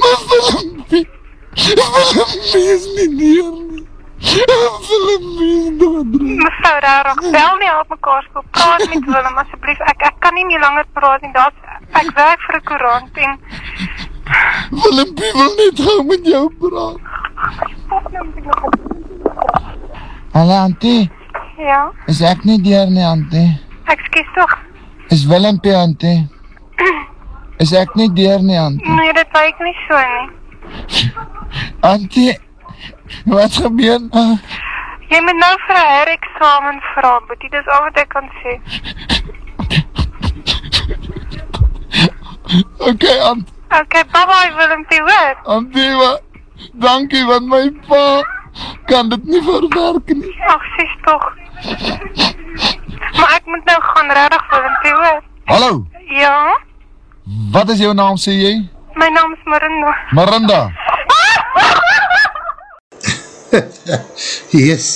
Speaker 9: Maar Willem, Willem is nie hier nie. Willem is dood.
Speaker 7: Mevrou Rarag, bel nie op mekaar skool. Praat met Willem asseblief. Ek ek kan nie meer langer praat nie. Daar's ek werk vir 'n koerant en
Speaker 9: Willem wil net gou met jou praat. Hallo auntie,
Speaker 7: Ja,
Speaker 9: is ek nie deur nie auntie?
Speaker 7: Ekskuus tog.
Speaker 9: Is Willem by auntie? Is ek nie deur nie auntie?
Speaker 7: Nee, dit lyk nie so nie.
Speaker 9: Auntie, wat gebeur nou?
Speaker 7: Jy moet nou vir 'n hereksamen vra, Boetie. Dis al wat ek kan sê.
Speaker 9: Okay, auntie,
Speaker 7: Okay, bye bye Willem, jy hoor.
Speaker 9: auntie, wat, dankie want my pa kan dit nie verwerk nie.
Speaker 7: Ag, sis tog. Maar ek moet nou gaan regtig Willem, jy hoor.
Speaker 9: Hallo,
Speaker 7: Ja,
Speaker 9: wat is jou naam sê jy?
Speaker 7: my naam is Marinda.
Speaker 9: Marinda.
Speaker 2: yes,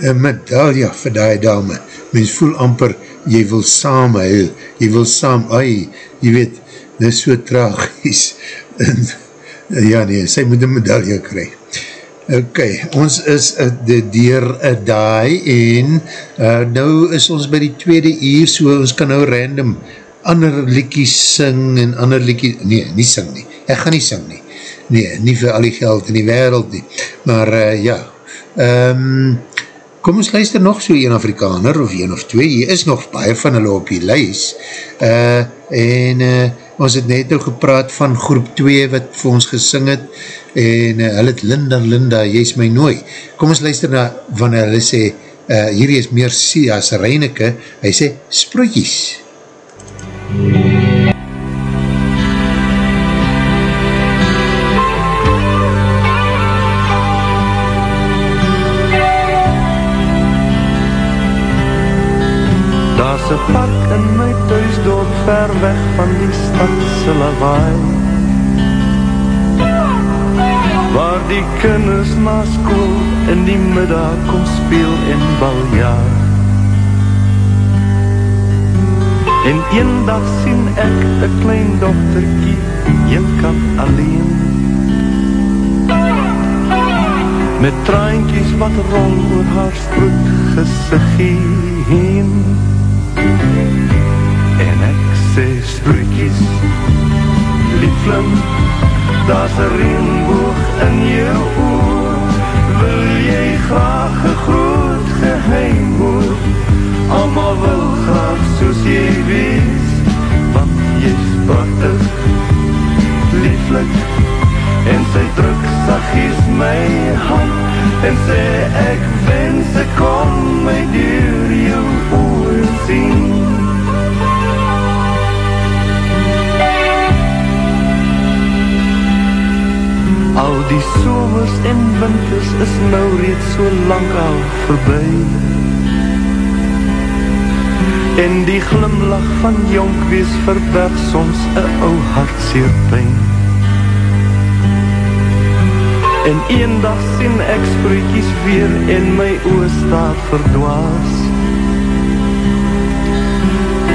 Speaker 2: een medaille vir die dame. Mens voel amper, jy wil saam huil, jy wil saam, ai, jy weet, dit is so tragies. En, ja nee, sy moet een medaille kry. Ok, ons is uh, de dier uh, daai en uh, nou is ons by die tweede uur, so ons kan nou random ander liekies sing en ander liekies, nee, nie sing nie, ek gaan nie sing nie, nee, nie vir al die geld in die wereld nie, maar uh, ja, um, kom ons luister nog so een Afrikaner, of een of twee, hier is nog baie van hulle op die lys, uh, en uh, ons het net nou gepraat van groep 2 wat vir ons gesing het, en uh, hulle het Linda, Linda, jy is my nooi, kom ons luister na, wanneer hulle sê, uh, hierdie is meer sie as Reineke, hy sê, sproetjies,
Speaker 10: Daar's 'n park in my tuisdorp ver weg van die stad se lawaai. Waar die kinders na skool in die middag kom speel en baljaar. En eendag sien ek 'n klein dogtertjie eenkant alleen. Met traantjies wat rol oor haar stroet gesiggie heen. En ek sê sproetjies, lief klim, daar's een reenboog in jou oor. Wil jy graag een groot geheim hoor? Allemaal wil graag soos jy wees, want jy's prachtig, lieflik, en sy druk sagies my hand, en sê ek wens ek kon my deur jou oor sien. Al die somers en winters is nou reeds so lang al voorbij. En die glimlach van jonk wees verberg soms een ou hartseer pijn. En een dag sien ek spreekies weer en my oor staat verdwaas.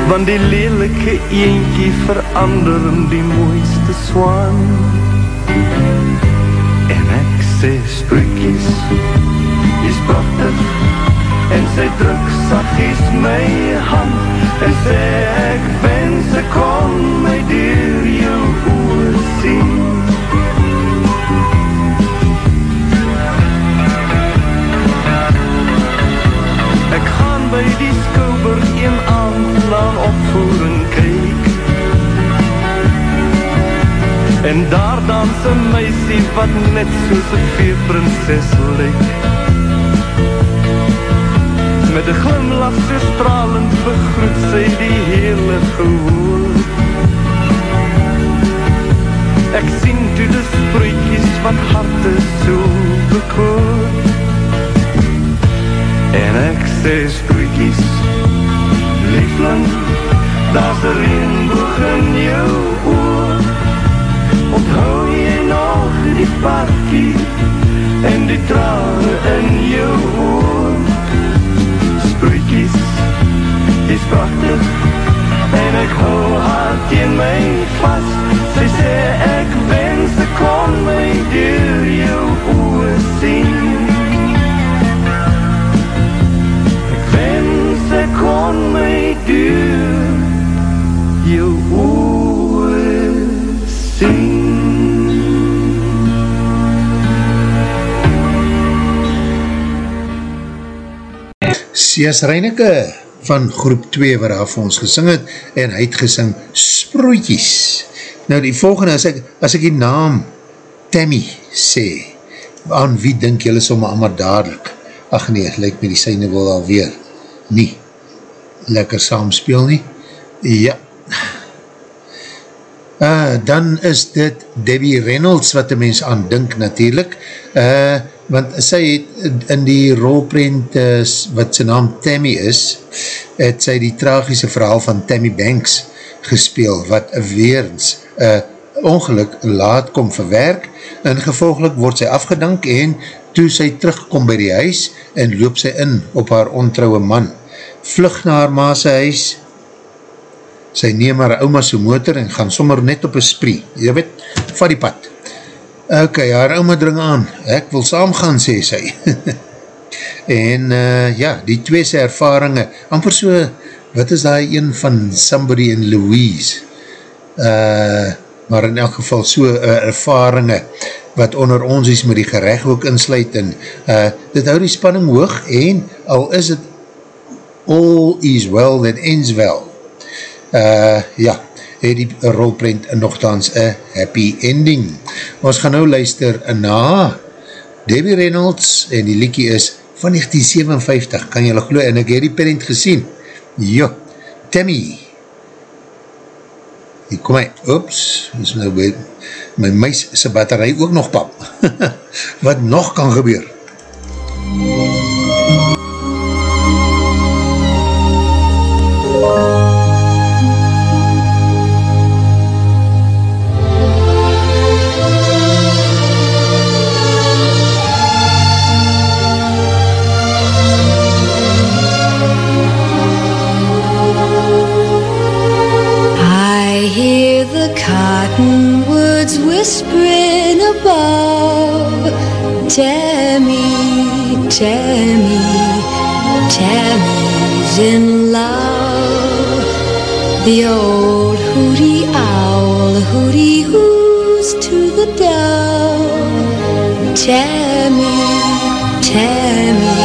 Speaker 10: Want die lelike eentjie verander in die mooiste swaan. En ek sê spreekies is prachtig En sy druk sagies my hand En sê ek wens ek kon my opvoering kyk En daar dans een meisie wat net soos een veerprinses lyk. Met een glimlach so stralend begroet sy die hele gehoor. Ek sien toe die spreekies wat harte so bekoor. En ek sê spreekies Liefling, daar's een reenboog in jou oor. Onthou jy nog die parkie En die trane in jou oor? Spreekies is prachtig En ek hou haar teen my vast Sy sê ek wens ek kon my deur jou oor sien. Ek wens ek kon my deur jou oor sien
Speaker 2: Sias Reineke van groep 2 waar daar vir ons gesing het en hy het gesing Sprootjies. Nou die volgende, as ek, as ek die naam Tammy sê, aan wie dink jylle somme allemaal dadelijk? Ach nee, lyk my die syne wil alweer nie lekker saamspeel nie. Ja. Uh, dan is dit Debbie Reynolds wat die mens aan dink natuurlijk. Uh, want sy het in die rolprent uh, wat sy naam Tammy is, het sy die tragische verhaal van Tammy Banks gespeel, wat weerens uh, ongeluk laat kom verwerk, en gevolglik word sy afgedank en toe sy terugkom by die huis en loop sy in op haar ontrouwe man. Vlug na haar maase huis, sy neem haar oma sy motor en gaan sommer net op een spree, jy weet, van die pad. Ok, haar oma dring aan, ek wil saam gaan, sê sy. en uh, ja, die twee sy ervaringe, amper so, wat is daar een van Somebody in Louise? Uh, maar in elk geval so uh, ervaringe, wat onder ons is met die gerecht ook insluit, en uh, dit hou die spanning hoog, en al is het all is well that ends well. Uh, ja, het die rolprint nogthans een happy ending. Ons gaan nou luister na Debbie Reynolds en die liekie is van 1957, kan jylle geloof, en ek het die print gesien. Jo, Tammy. Hier kom hy, oops, is nou by my muis sy batterij ook nog pap. Wat nog kan gebeur?
Speaker 1: I Tammy, Tammy, Tammy's in love. The old hooty owl hooty hoos to the dove. Tammy, Tammy,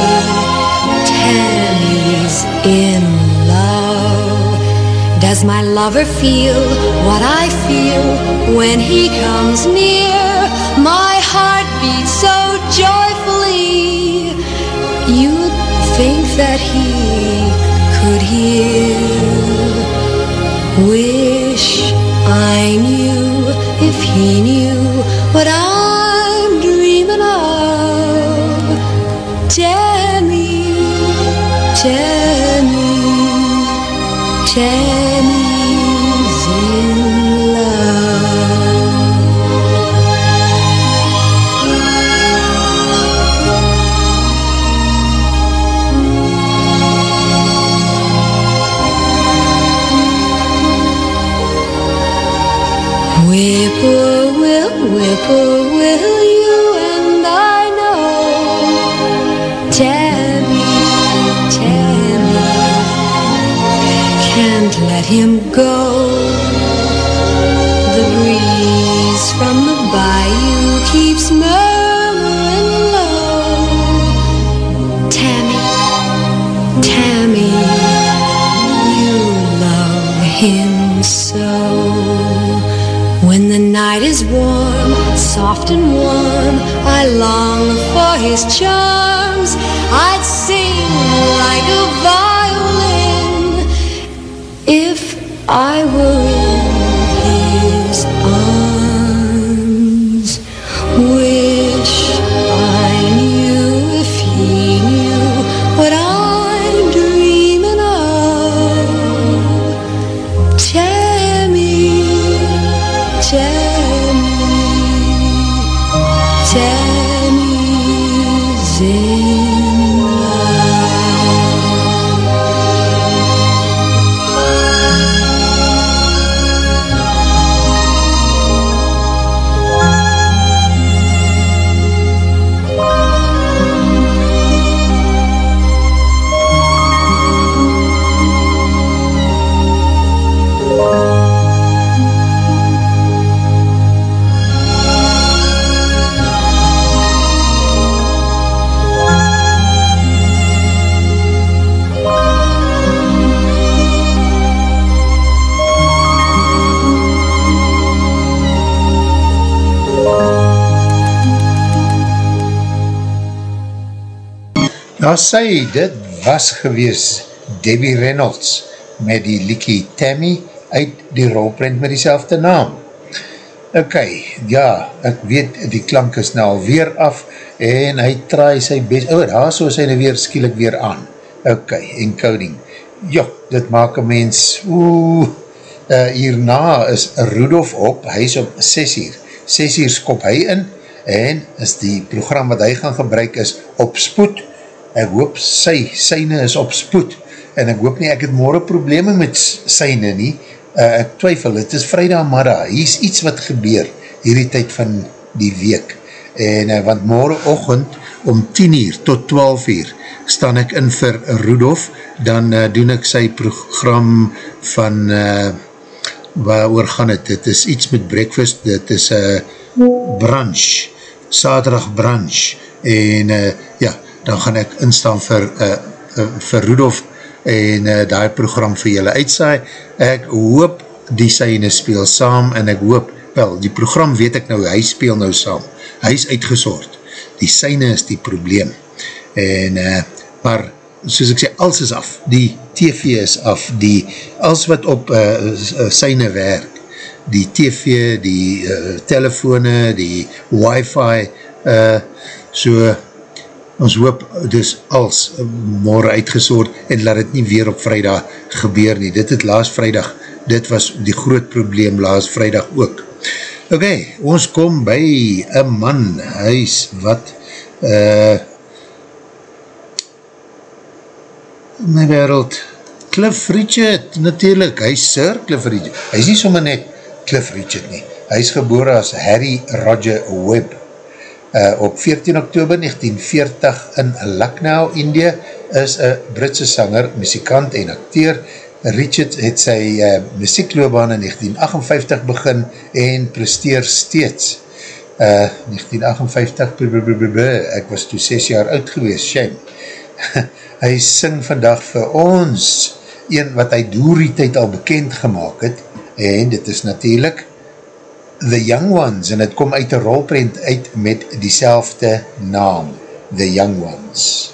Speaker 1: Tammy's in love. Does my lover feel what I feel when he comes near? Think that he could hear. Wish I knew if he knew what I'm him go. The breeze from the bayou keeps murmuring low. Tammy, Tammy, you love him so. When the night is warm, soft and warm, I long for his charms.
Speaker 2: Nou sy, dit was gewees Debbie Reynolds met die liekie Tammy uit die rolprint met die naam. Ok, ja, ek weet die klank is nou alweer af en hy traai sy best, oh, daar so is hy nou weer skielik weer aan. Ok, encoding. Ja, dit maak een mens, oeh, uh, hierna is Rudolf op, hy is op 6 uur. 6 uur skop hy in en is die program wat hy gaan gebruik is op spoed. Ek hoop sy, syne is op spoed en ek hoop nie, ek het morgen probleme met syne nie, uh, ek twyfel, het is vrijdagmiddag, hier is iets wat gebeur, hierdie tyd van die week, en uh, want morgenochtend om 10 uur tot 12 uur, staan ek in vir Rudolf, dan uh, doen ek sy program van, uh, waar gaan het, het is iets met breakfast, dit is uh, brunch, saterdag brunch, en uh, dan gaan ek instaan vir, uh, uh, vir Rudolf, en uh, die program vir julle uitsaai. Ek hoop die syne speel saam en ek hoop, wel, die program weet ek nou, hy speel nou saam. Hy is uitgesoord. Die syne is die probleem. En, uh, maar, soos ek sê, alles is af. Die TV is af. Die, alles wat op uh, syne werk, die TV, die uh, telefone, die wifi, uh, so, ons hoop dus als morgen uitgesoord en laat het nie weer op vrijdag gebeur nie. Dit het laas vrijdag, dit was die groot probleem laas vrijdag ook. Ok, ons kom by een man, huis wat uh, my wereld Cliff Richard, natuurlijk, hy is Sir Cliff Richard, hy is nie sommer net Cliff Richard nie, hy is geboor as Harry Roger Webb uh, op 14 oktober 1940 in Lucknow, India, is een Britse sanger, muzikant en acteur. Richard het sy uh, muziekloobaan in 1958 begin en presteer steeds. uh, 1958, blablabla, ek was toe 6 jaar oud gewees, shame. hy sing vandag vir ons, een wat hy door die tyd al bekend gemaakt het, en dit is natuurlijk The Young Ones, en het kom uit een rolprint uit met diezelfde naam, The Young Ones.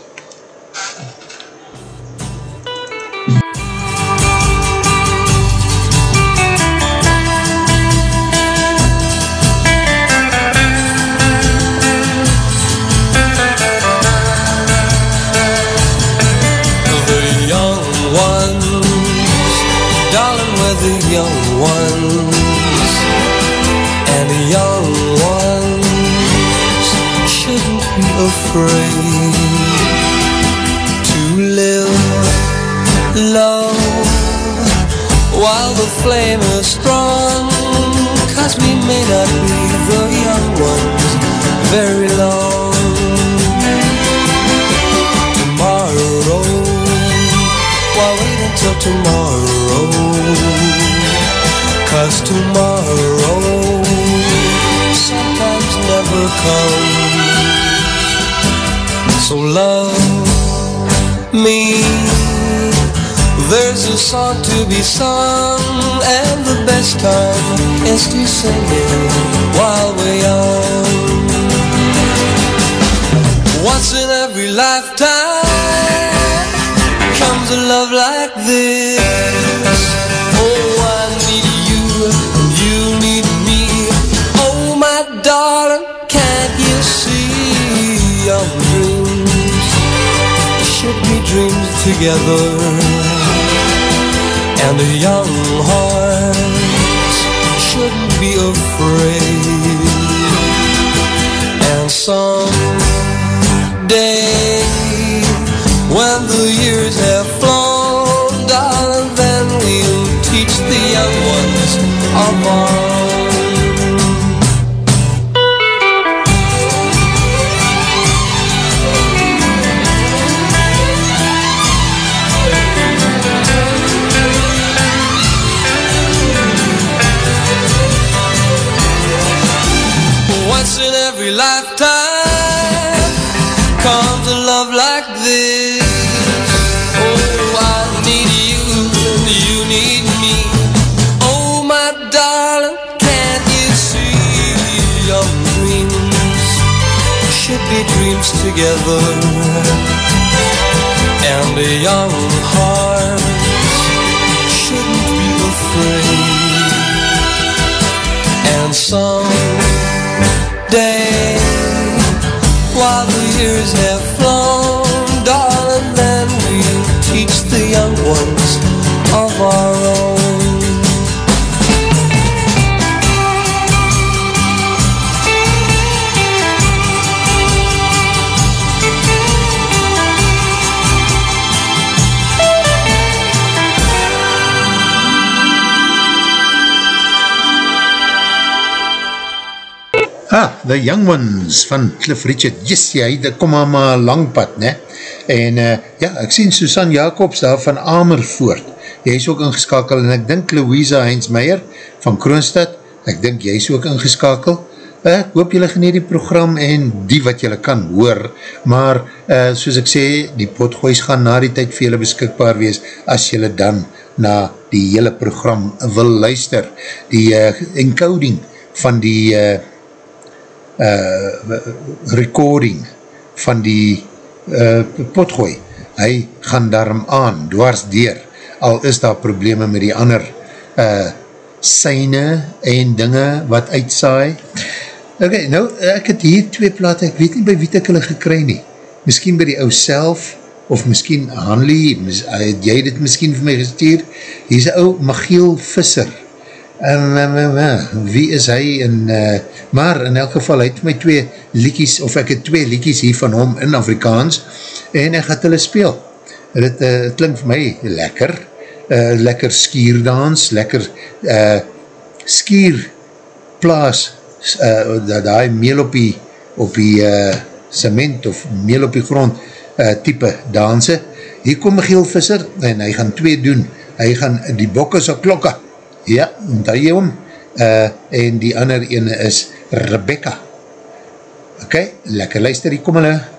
Speaker 4: Afraid to live low while the flame is strong. Cause we may not be the young ones very long tomorrow. Why wait until tomorrow? A song to be sung, and the best time is to sing it while we're young. Once in every lifetime comes a love like this. Oh, I need you, you need me. Oh, my darling, can't you see our dreams should be dreams together? And the young hearts shouldn't be afraid. Together? The Young Ones
Speaker 2: van Cliff Richard. Yes, ja, hy kom maar maar lang pad, ne? En uh, ja, ek sien Susan Jacobs daar van Amervoort. Jy is ook ingeskakel en ek dink Louisa Heinzmeier van Kroonstad, ek dink jy is ook ingeskakel. Uh, ek hoop jylle geniet die program en die wat jylle kan hoor, maar uh, soos ek sê, die potgoois gaan na die tyd vir jylle beskikbaar wees as jylle dan na die hele program wil luister. Die uh, encoding van die uh, uh, recording van die uh, potgooi, hy gaan daarom aan, dwars deur, al is daar probleme met die ander uh, syne en dinge wat uitsaai. Ok, nou, ek het hier twee plate, ek weet nie by wie ek hulle gekry nie. Miskien by die ou self, of miskien Hanley, mis, het jy dit miskien vir my gestuur? Hier is ou Magiel Visser, Um, um, um, wie is hy en, uh, maar in elk geval hy het my twee liekies, of ek het twee liekies hier van hom in Afrikaans en ek gaat hulle speel. En het, uh, klink vir my lekker uh, lekker skierdans lekker uh, skierplaas uh, dat hy meel op die op die uh, cement of meel op die grond uh, type danse. Hier kom Michiel Visser en hy gaan twee doen. Hy gaan die bokke so klokke Ja, daar jy om. Uh, en die ander ene is Rebecca.
Speaker 11: Ok, lekker luister, hier kom hulle.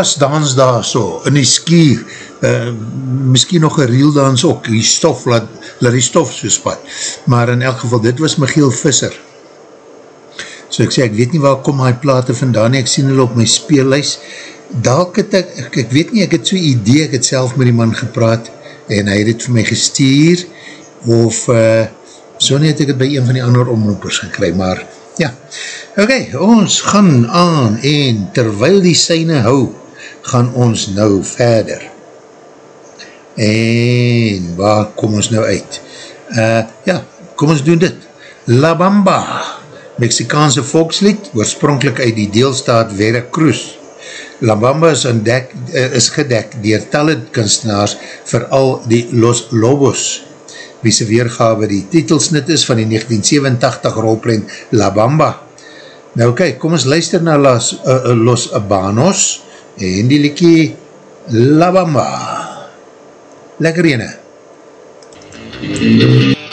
Speaker 12: Lekker
Speaker 2: plaasdans daar so, in die skier, uh, miskien nog een reeldans ook, die stof, laat, laat die stof so spat, maar in elk geval, dit was Michiel Visser, so ek sê, ek weet nie waar kom my plate vandaan, ek sien hulle op my speellys, dalk het ek, ek, weet nie, ek het so idee, ek het self met die man gepraat, en hy het het vir my gestuur, of, uh, so nie het ek het by een van die ander omroepers gekry, maar, ja, Ok, ons gaan aan en terwyl die syne hou, gaan ons nou verder. En waar kom ons nou uit? Uh, ja, kom ons doen dit. La Bamba, Mexikaanse volkslied, oorspronkelijk uit die deelstaat Veracruz. La Bamba is, ontdek, uh, is gedek dier talle kunstenaars, vooral die Los Lobos, wie se weergawe die titelsnit is van die 1987 rolprent La Bamba. Nou kijk, kom ons luister na Los, uh, Los Abanos en die liekie La Bamba. Lekker ene.
Speaker 13: Para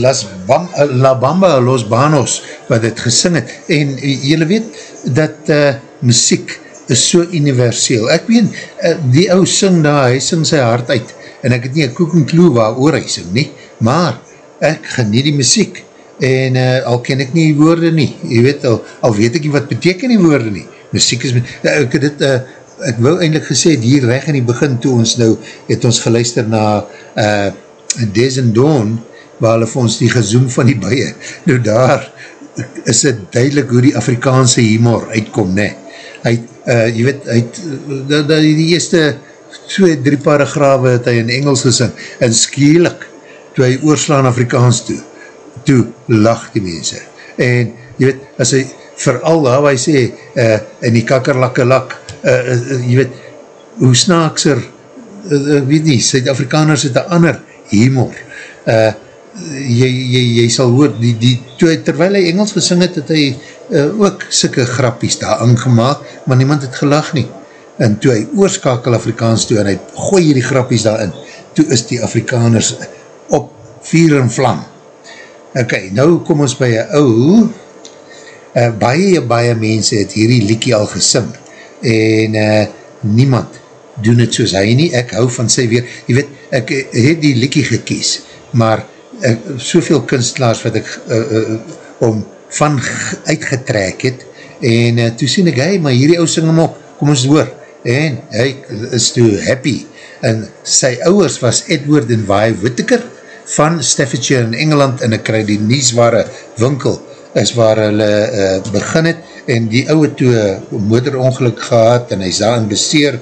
Speaker 2: Las Bam, La Bamba Los Banos wat het gesing het. En uh, jylle weet dat uh, muziek is so universeel. Ek weet, uh, die ou sing daar, hy sing sy hart uit. En ek het nie een koek en kloe waar oor hy sing nie, maar ek geniet die muziek. En uh, al ken ek nie die woorde nie, jy weet al, al weet ek nie wat beteken die woorde nie. Muziek is, uh, ek het dit, uh, ek wil eindelijk gesê, hier reg in die begin toe ons nou, het ons geluister na uh, Des and Dawn, waar hulle vir ons die gezoom van die baie, nou daar is het duidelik hoe die Afrikaanse humor uitkom, ne. Hy, uh, jy weet, hy, uh, die, die eerste twee, drie paragrawe het hy in Engels gesing, en skielik, toe hy oorslaan Afrikaans toe, toe lach die mense. En, jy weet, as hy, vooral daar waar hy sê, uh, in die kakkerlakke lak, uh, uh, jy weet, hoe snaakser, uh, weet nie, Suid-Afrikaners het een ander humor. Uh, jy, jy, jy sal hoor, die, die, toe, terwijl hy Engels gesing het, het hy uh, ook sikke grappies daar aangemaak, maar niemand het gelag nie. En toe hy oorskakel Afrikaans toe, en hy gooi hier die grappies daarin, toe is die Afrikaners op vier en vlam. Ok, nou kom ons by een ou, uh, baie, baie mense het hierdie liekie al gesing, en uh, niemand doen het soos hy nie, ek hou van sy weer, jy weet, ek het die liekie gekies, maar ek, soveel kunstlaars wat ek uh, uh, om van uitgetrek het, en uh, toe sien ek, hey, maar hierdie ou sing hem op, kom ons hoor, en hy is toe happy, en sy ouwers was Edward en Vi Whittaker, van Staffordshire in Engeland, en ek krij die niesware winkel, is waar hulle uh, begin het, en die ouwe toe motorongeluk gehad, en hy is daar in beseer,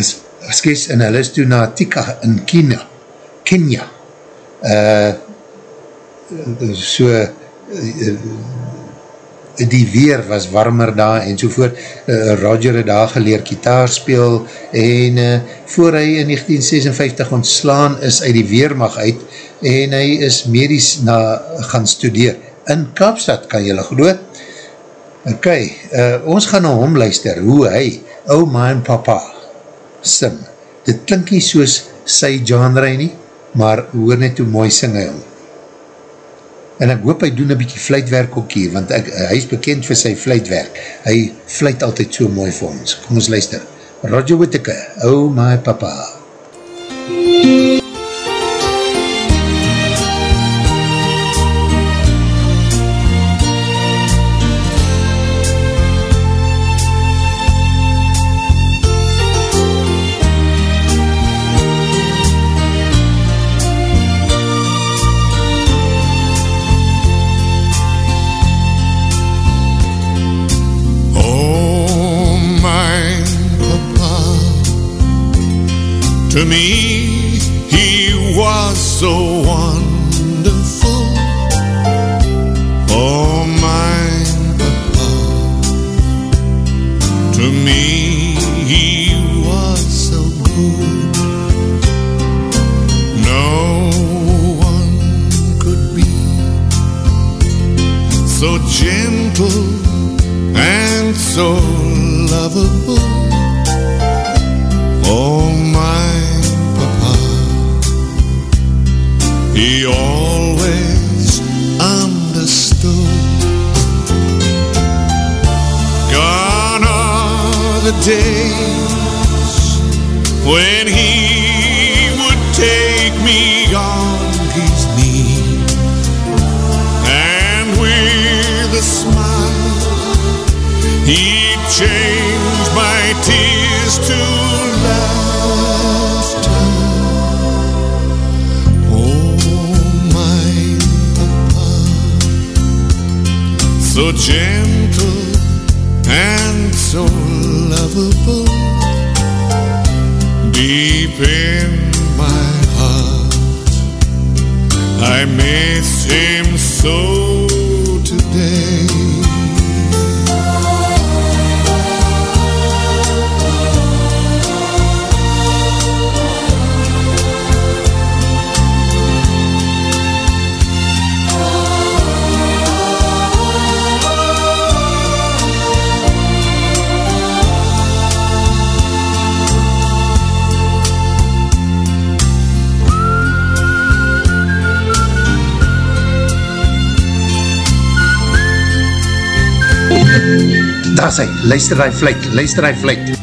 Speaker 2: is, skes, en hulle is toe na Tika in Kenia, Kenia, uh, so, uh, die weer was warmer daar en sovoort, uh, Roger het daar geleer kitaar speel en uh, voor hy in 1956 ontslaan is uit die weermag uit en hy is medisch na gaan studeer in Kaapstad, kan jylle geloof? Ok, uh, ons gaan na hom luister, hoe hy, Oh My Papa, sing. Dit klink nie soos sy genre nie, maar hoor net hoe mooi sing hy hom en ek hoop hy doen een bykie vluitwerk ook hier, want ek, hy is bekend vir sy vluitwerk. Hy vluit altyd so mooi vir ons. Kom ons luister. Roger Whittaker, Oh My Papa.
Speaker 14: Oh,
Speaker 2: Daar is hy, luister hy vluit, luister hy vluit.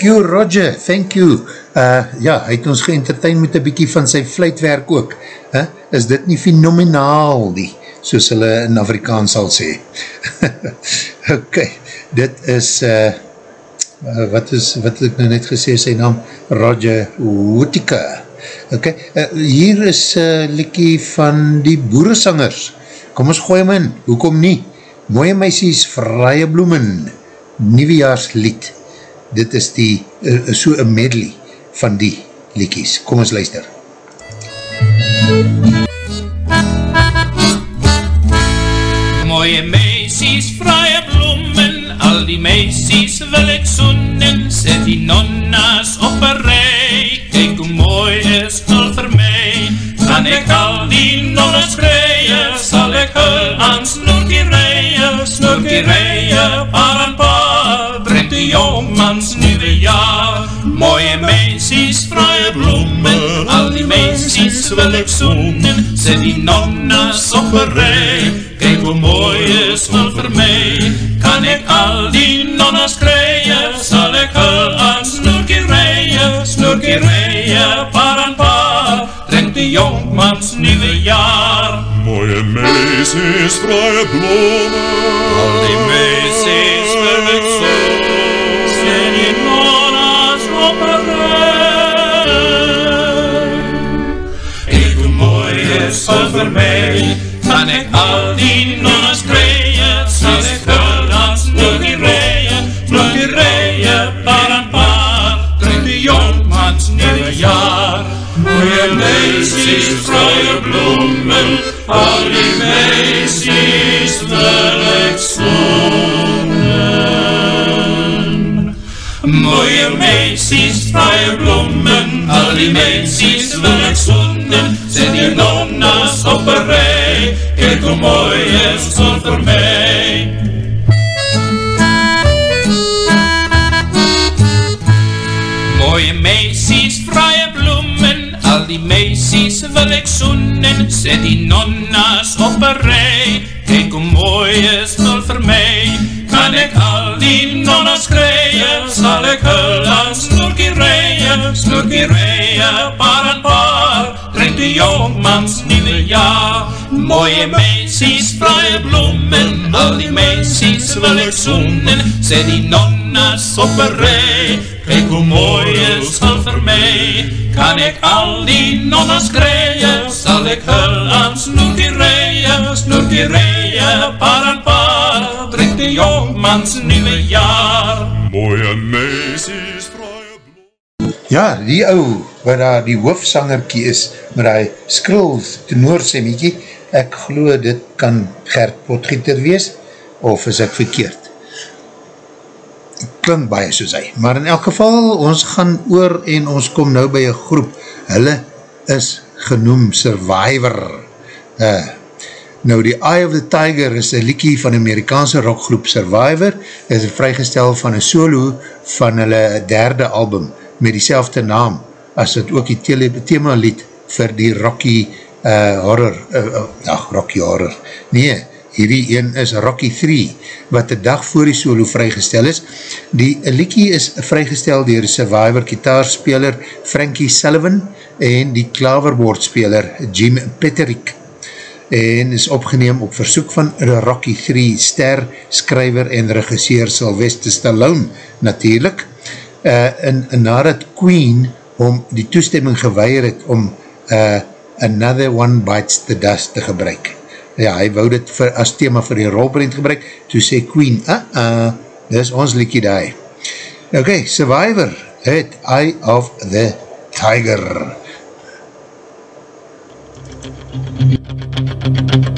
Speaker 2: Thank you Roger, thank you. Uh, ja, hy het ons geëntertain met een bykie van sy vluitwerk ook. Huh? Is dit nie fenomenaal nie, soos hulle in Afrikaans sal sê. ok, dit is, uh, uh, wat is, wat het ek nou net gesê, sy naam, Roger Wotika. Ok, uh, hier is uh, Likkie van die boeresangers. Kom ons gooi hem in, hoekom nie? Mooie meisies, vrye bloemen, nieuwejaarslied. Dit is die, uh, so een medley van die liedjies. Kom ons luister.
Speaker 15: Mooie meisies, vrije bloemen, al die meisies wil ik zoenen. Zet die nonna's op een rij, kijk hoe mooi is al voor mij. Kan ik al die nonna's krijgen, zal ik hun aan snoerkie rijden, snoerkie rijden, paar en paar. Mooie meisjes, vrije bloemen, al die meisjes wil ik zoenen. Zet die nonna's op een rij, kijk hoe mooi is het voor mij. Kan ik al die nonna's krijgen, zal ik hun aan snoerkie rijden, snoerkie rijden, paar en paar. Drinkt de jongmans nieuwe jaar.
Speaker 14: Mooie meisjes, vrije bloemen.
Speaker 15: Al die meisjes wil ik zo. Mooi is het voor mij. Kan ik al die nonna's krijgen, zal ik wel aan snoekie rijden, snoekie rijden, paar en paar. Drink de jongmans nieuwe jaar. Mooie meisjes, vrije bloemen, al die meisjes wil ik zoenen. Mooie meisjes, vrije bloemen, al die meisjes zoenen. Zet die nonna's op een rij, kijk hoe mooi is het voor mij. Mooie meisjes, vrije bloemen, al die meisjes wil ik zoenen. Zet die nonna's op een rij, kijk hoe mooi is het voor mij. Kan ik al die nonna's krijgen, zal ik hun aan snoerkie rijden, snoerkie rijden, paar en paar. De jongmans nieuwe jaar. Mooie meisjes, vrije bloemen, al die meisjes wil ik zoenen. Zet die nonna's op een rij, kijk hoe mooi is voor mij. Kan ik al die nonna's krijgen, zal ik hun aan snoerkie rijden, snoerkie rijden, paar en paar. Drink de jongmans nieuwe jaar.
Speaker 14: Mooie meisjes,
Speaker 2: Ja, die ou, wat daar die hoofsangerkie is, met die skril tenorsemmetjie, ek glo dit kan Gert Potgieter wees, of is ek verkeerd? Klink baie soos hy, maar in elk geval, ons gaan oor en ons kom nou by een groep, hulle is genoem Survivor. Uh, nou, die Eye of the Tiger is een liekie van Amerikaanse rockgroep Survivor, is vrygestel van een solo van hulle derde album, met die naam, as het ook die tele, thema lied vir die Rocky uh, horror, uh, uh, ach, Rocky horror, nee, hierdie een is Rocky 3, wat die dag voor die solo vrygestel is. Die liekie is vrygestel dier Survivor kitaarspeler Frankie Sullivan en die klaverboordspeler Jim Petterick en is opgeneem op versoek van Rocky 3 ster, skryver en regisseur Sylvester Stallone natuurlijk. Uh, en, en nadat Queen om die toestemming geweier het om uh, Another One Bites the Dust te gebruik. Ja, hy wou dit vir, as thema vir die rolprint gebruik, toe sê Queen, ah, ah, dis ons liekie daai. Ok, Survivor, het Eye of the Tiger.
Speaker 13: Rising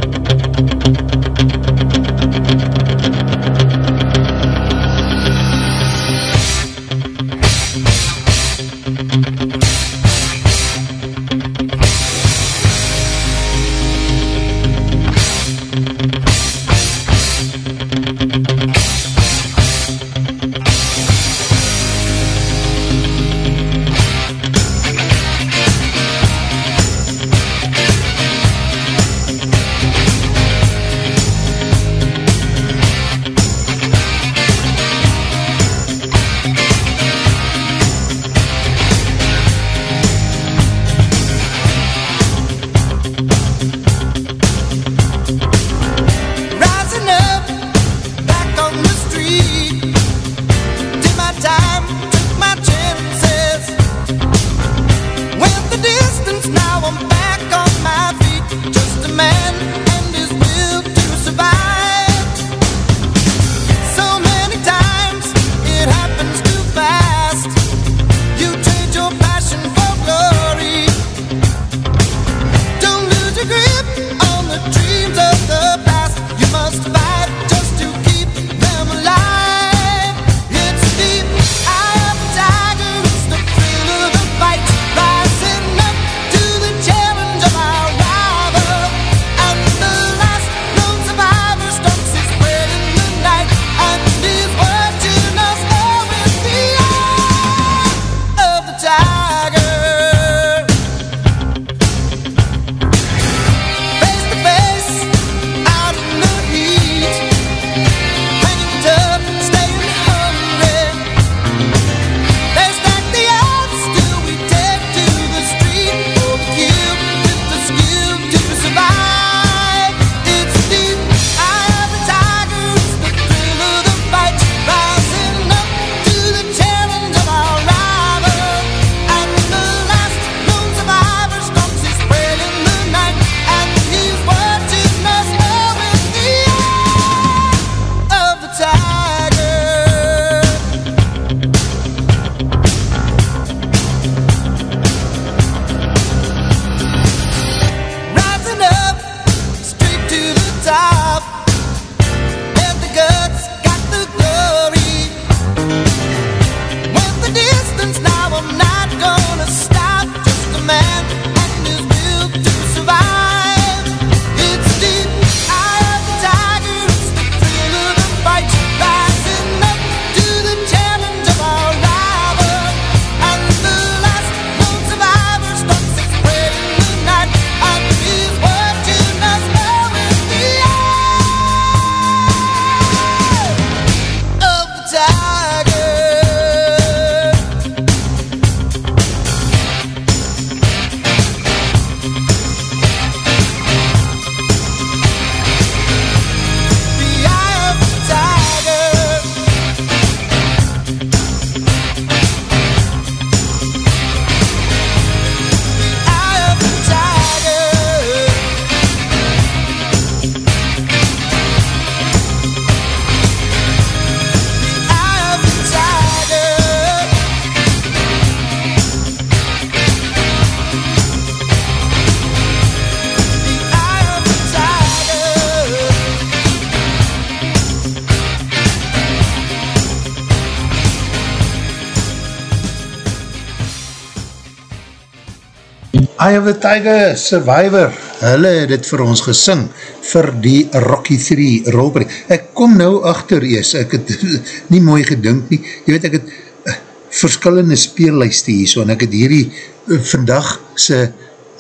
Speaker 13: Eye of the Tiger, Survivor,
Speaker 2: hulle het dit vir ons gesing, vir die Rocky 3 rolbreek. Ek kom nou achter ees, ek het nie mooi gedink nie, jy weet ek het uh, verskillende speellijste hier so, en ek het hierdie uh, vandag se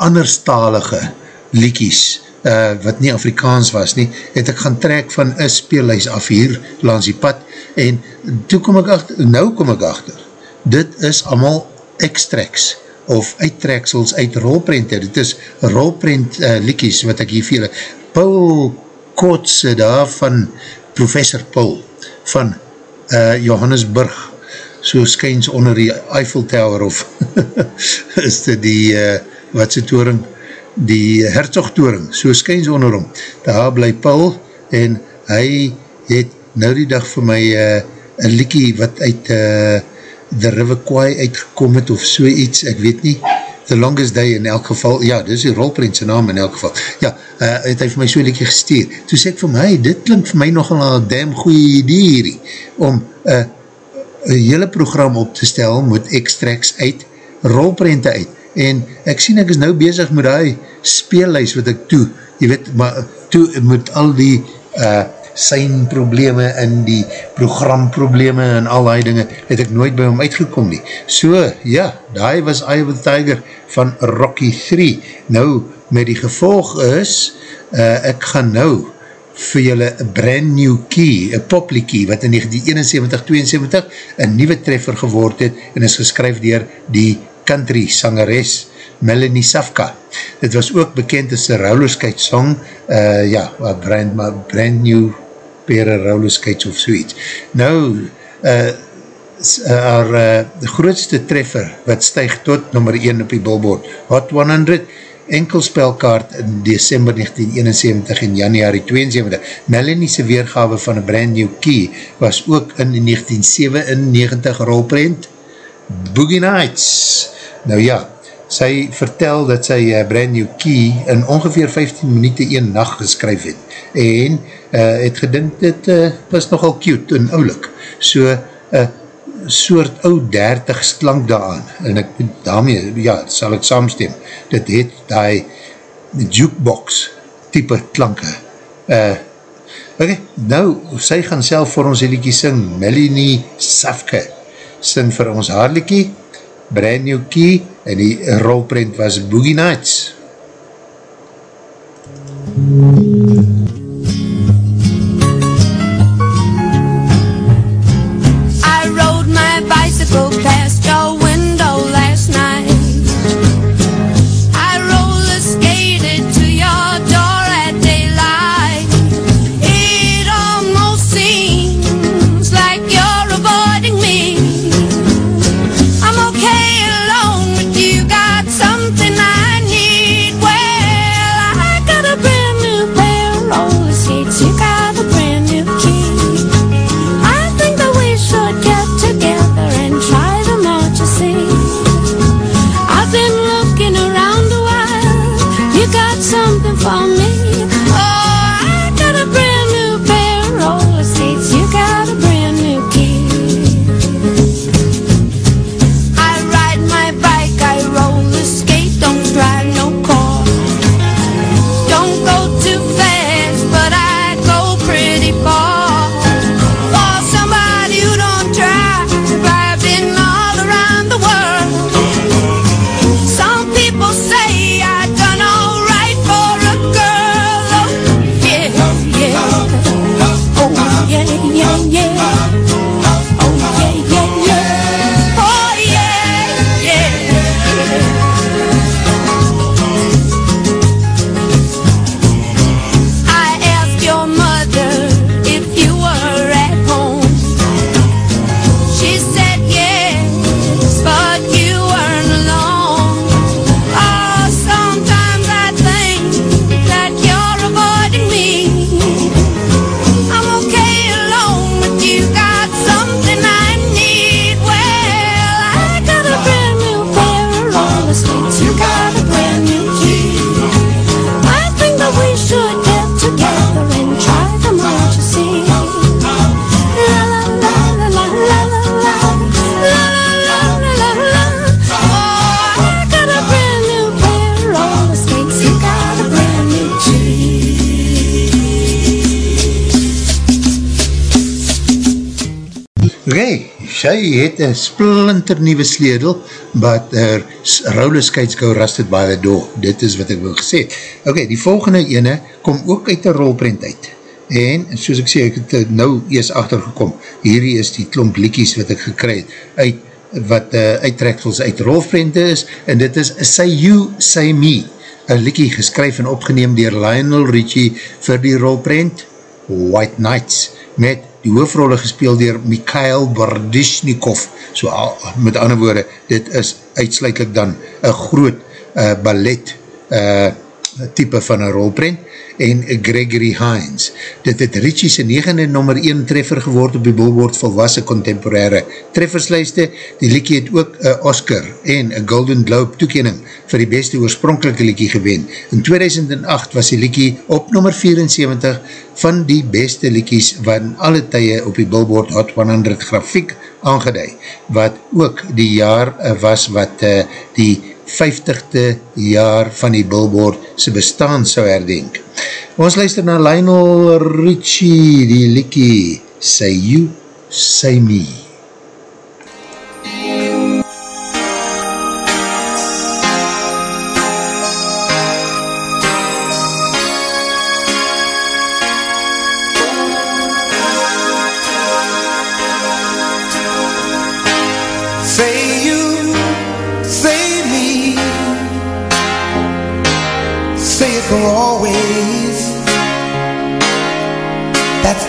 Speaker 2: anderstalige liekies uh, wat nie Afrikaans was nie, het ek gaan trek van een speelhuis af hier langs die pad en toe kom ek achter, nou kom ek achter, dit is allemaal extracts of uittreksels uit rolprente, dit is rolprent uh, liekies wat ek hier vele, Paul Kotze daar van Professor Paul van uh, Johannesburg, so skyns onder die Eiffel Tower of is dit die uh, wat sy toering die hertogtoring, so skyns onder hom. Daar bly Paul en hy het nou die dag vir my uh, een liekie wat uit uh, The River Kwai uitgekom het of so iets, ek weet nie. The Longest Day in elk geval, ja, dit is die rolprentse naam in elk geval, ja, uh, het hy vir my so liekie gesteer, toe sê ek vir my, dit klink vir my nogal een damn goeie idee hierdie, om uh, een hele program op te stel met extracts uit, rolprente uit, en ek sien ek is nou bezig met die speellijst wat ek toe, jy weet, maar toe met al die uh, sein probleme en die programprobleme en al die dinge, het ek nooit by hom uitgekom nie. So, ja, die was of the Tiger van Rocky 3. Nou, met die gevolg is, uh, ek gaan nou vir julle a brand new key, a popliekie, wat in 1971-72 een nieuwe treffer geword het en is geskryf dier die country sangeres Melanie Safka. Dit was ook bekend as a rollerskate song, uh, ja, a brand, a brand new pere rollerskates of soeits. Nou, uh, haar uh, grootste treffer wat stijg tot nummer 1 op die billboard, Hot 100, enkelspelkaart in december 1971 en januari 72. Melanie's weergawe van een brand new key was ook in 1997 rolprent Boogie Nights. Nou ja, sy vertel dat sy uh, brand new key in ongeveer 15 minuten een nacht geskryf het. En uh, het gedink dit uh, was nogal cute en oulik. So, uh, soort ou 30 slank daaraan. En ek daarmee, ja, sal ek saamstem. Dit het die jukebox type klanke. Uh, ok, nou sy gaan self vir ons liekie sing Melanie Safke. Sing vir ons haar liekie Brand New Key en die rolprint was Boogie Nights.
Speaker 16: I
Speaker 2: Ok, sy het een splinter nieuwe sledel, but her roller skates go rusted by the door. Dit is wat ek wil gesê. Ok, die volgende ene kom ook uit die rolprint uit. En, soos ek sê, ek het nou eers achtergekom, hierdie is die klomp liekies wat ek gekry het, uit, wat uh, uittreksels uit rolprinte is, en dit is Say You, Say Me, een liekie geskryf en opgeneem dier Lionel Richie vir die rolprint White Nights, met die hoofrolle gespeeld dier Mikhail Bardishnikov, so al, met ander woorde, dit is uitsluitlik dan een groot uh, ballet uh, type van een rolprint, en Gregory Hines. Dit het Ritchie sy negende nummer 1 treffer geword op die bolwoord volwassen contemporaire trefferslijste. Die liekie het ook een Oscar en een Golden Globe toekening vir die beste oorspronkelike liekie gewen. In 2008 was die liekie op nummer 74 van die beste liekies van alle tye op die Billboard Hot 100 grafiek aangeduid, wat ook die jaar was wat uh, die 50ste jaar van die Billboard sy bestaan sou herdenk. Ons luister na Lionel Richie, die liekie Say You, Say Me.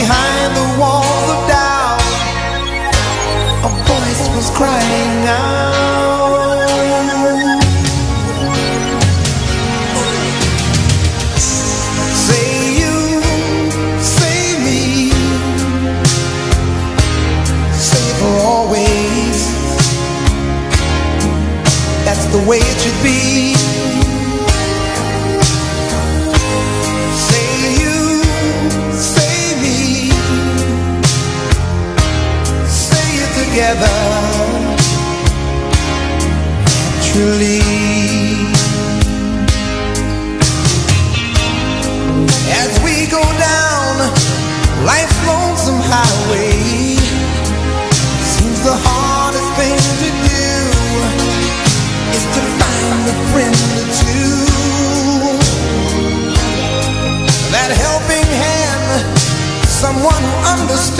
Speaker 13: Behind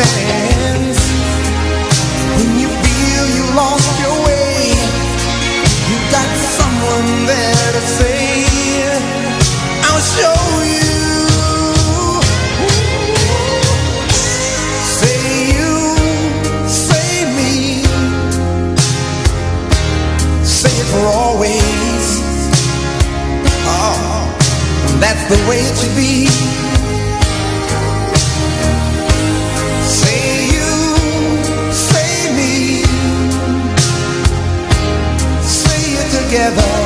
Speaker 13: understands when you feel you lost your way. You got someone there to say, I'll show you. Say you, say me, say it for always. Oh, that's the way it should be. Together.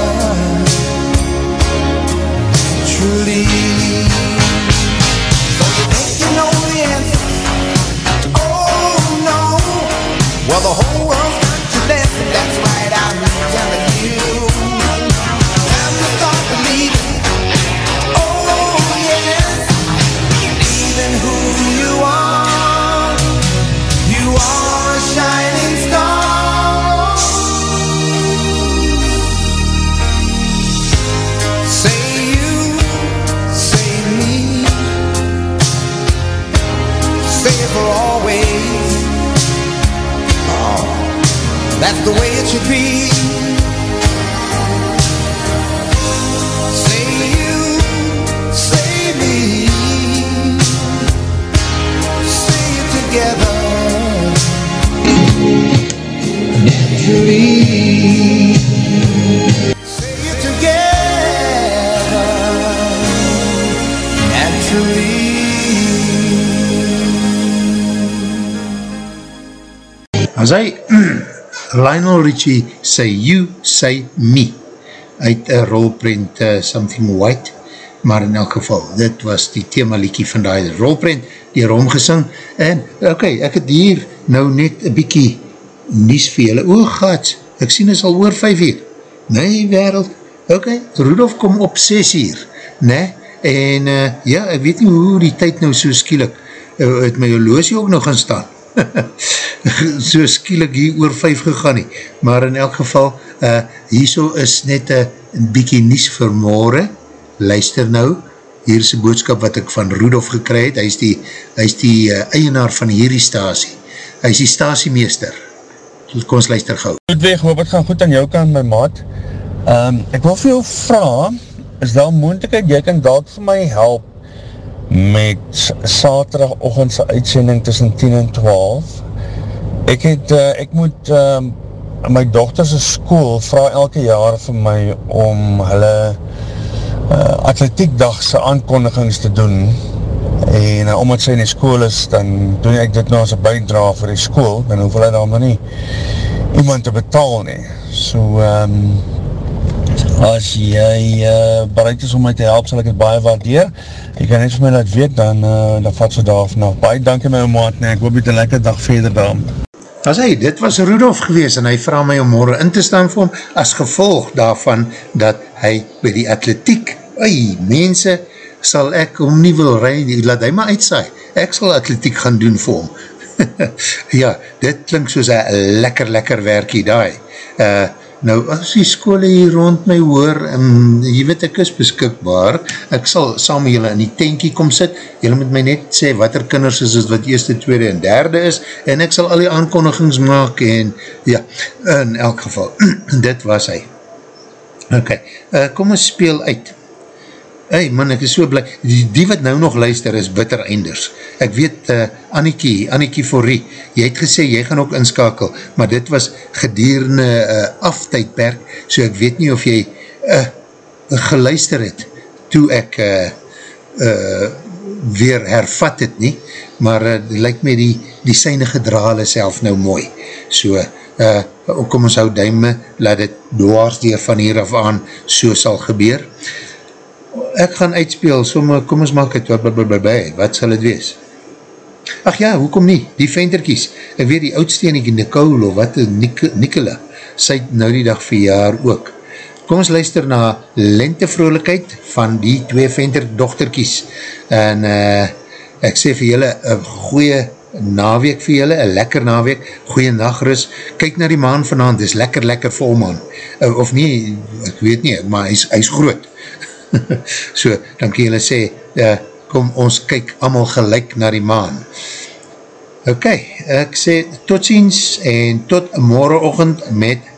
Speaker 2: Lionel Richie Say You, Say Me. Uit een rolprint uh, Something White maar in elk geval, dit was die thema liekie van die rolprint, die rom gesing. En ok, ek het hier nou net een bykie nies vir julle, oe gaat, ek sien is al oor 5 uur, nee wereld, ok, Rudolf kom op 6 uur, nee, en uh, ja, ek weet nie hoe die tyd nou so skielik, uh, het my horlosie ook nog gaan staan, so skielik hier oor 5 gegaan nie, maar in elk geval, uh, hierso is net een bykie nies vir morgen, luister nou, hier is die boodskap wat ek van Rudolf gekry het, hy is die, hy is die uh, eienaar van hierdie stasie, hy is die stasiemeester, kom ons luister gauw.
Speaker 17: Ludwig, hoop het gaan goed aan jou kant, my maat. Um, ek wil vir jou vraag, is daar moendlikheid, jy kan dat vir my help met saterdagochtendse uitsending tussen 10 en 12. Ek het, uh, ek moet um, my dochterse school vraag elke jaar vir my om hulle uh, atletiekdagse aankondigings te doen en uh, omdat sy in die school is, dan doen ek dit nou as een bijdra vir die school, dan hoef hulle dan nie iemand te betaal nie. So, um, as jy uh, bereid is om my te help, sal ek het baie waardeer. Jy kan net vir my laat weet, dan, uh, dan vat sy daar vanaf. Baie dankie my maat, nee, ek hoop jy het een lekker dag verder dan.
Speaker 2: As hy, dit was Rudolf gewees en hy vraag my om morgen in te staan vir hom as gevolg daarvan dat hy by die atletiek, oi, mense, sal ek om nie wil rij, laat hy maar uitsaai, ek sal atletiek gaan doen vir hom. ja, dit klink soos een lekker, lekker werkie daai. Uh, nou, as die skole hier rond my hoor, en jy weet ek is beskikbaar, ek sal saam met julle in die tankie kom sit, julle moet my net sê wat er kinders is, is wat eerste, tweede en derde is, en ek sal al die aankondigings maak, en ja, in elk geval, dit was hy. Ok, uh, kom ons speel uit. Hey man, ek is so blij, die, die wat nou nog luister is bitter einders. Ek weet, uh, Annikie, Annikie Forrie, jy het gesê, jy gaan ook inskakel, maar dit was gedierende uh, aftijdperk, so ek weet nie of jy uh, geluister het, toe ek uh, uh, weer hervat het nie, maar uh, lyk my die, die syne gedrale self nou mooi. So, uh, kom ons hou duime, laat het dwaars die van hier af aan so sal gebeur ek gaan uitspeel, somme, kom ons maak het, wat, sal het wees? Ach ja, hoekom nie, die venterkies, ek weet die oudste en die Nicole, of wat, Nicola, sy nou die dag verjaar ook. Kom ons luister na lentevrolijkheid van die twee venterdochterkies, en uh, ek sê vir julle, een goeie naweek vir julle, een lekker naweek, goeie nachtrus, kyk na die maan vanavond, is lekker, lekker vol man, uh, of nie, ek weet nie, maar hy is, hy is groot, so, dan kan julle sê, uh, kom ons kyk allemaal gelijk na die maan. Ok, ek sê tot ziens en tot morgenochtend met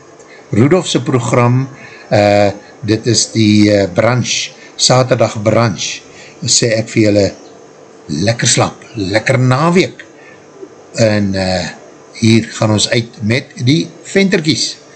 Speaker 2: Rudolfse program, uh, dit is die uh, branch, saterdag branch, sê ek vir julle lekker slap, lekker naweek, en uh, hier gaan ons uit met die venterkies. MUZIEK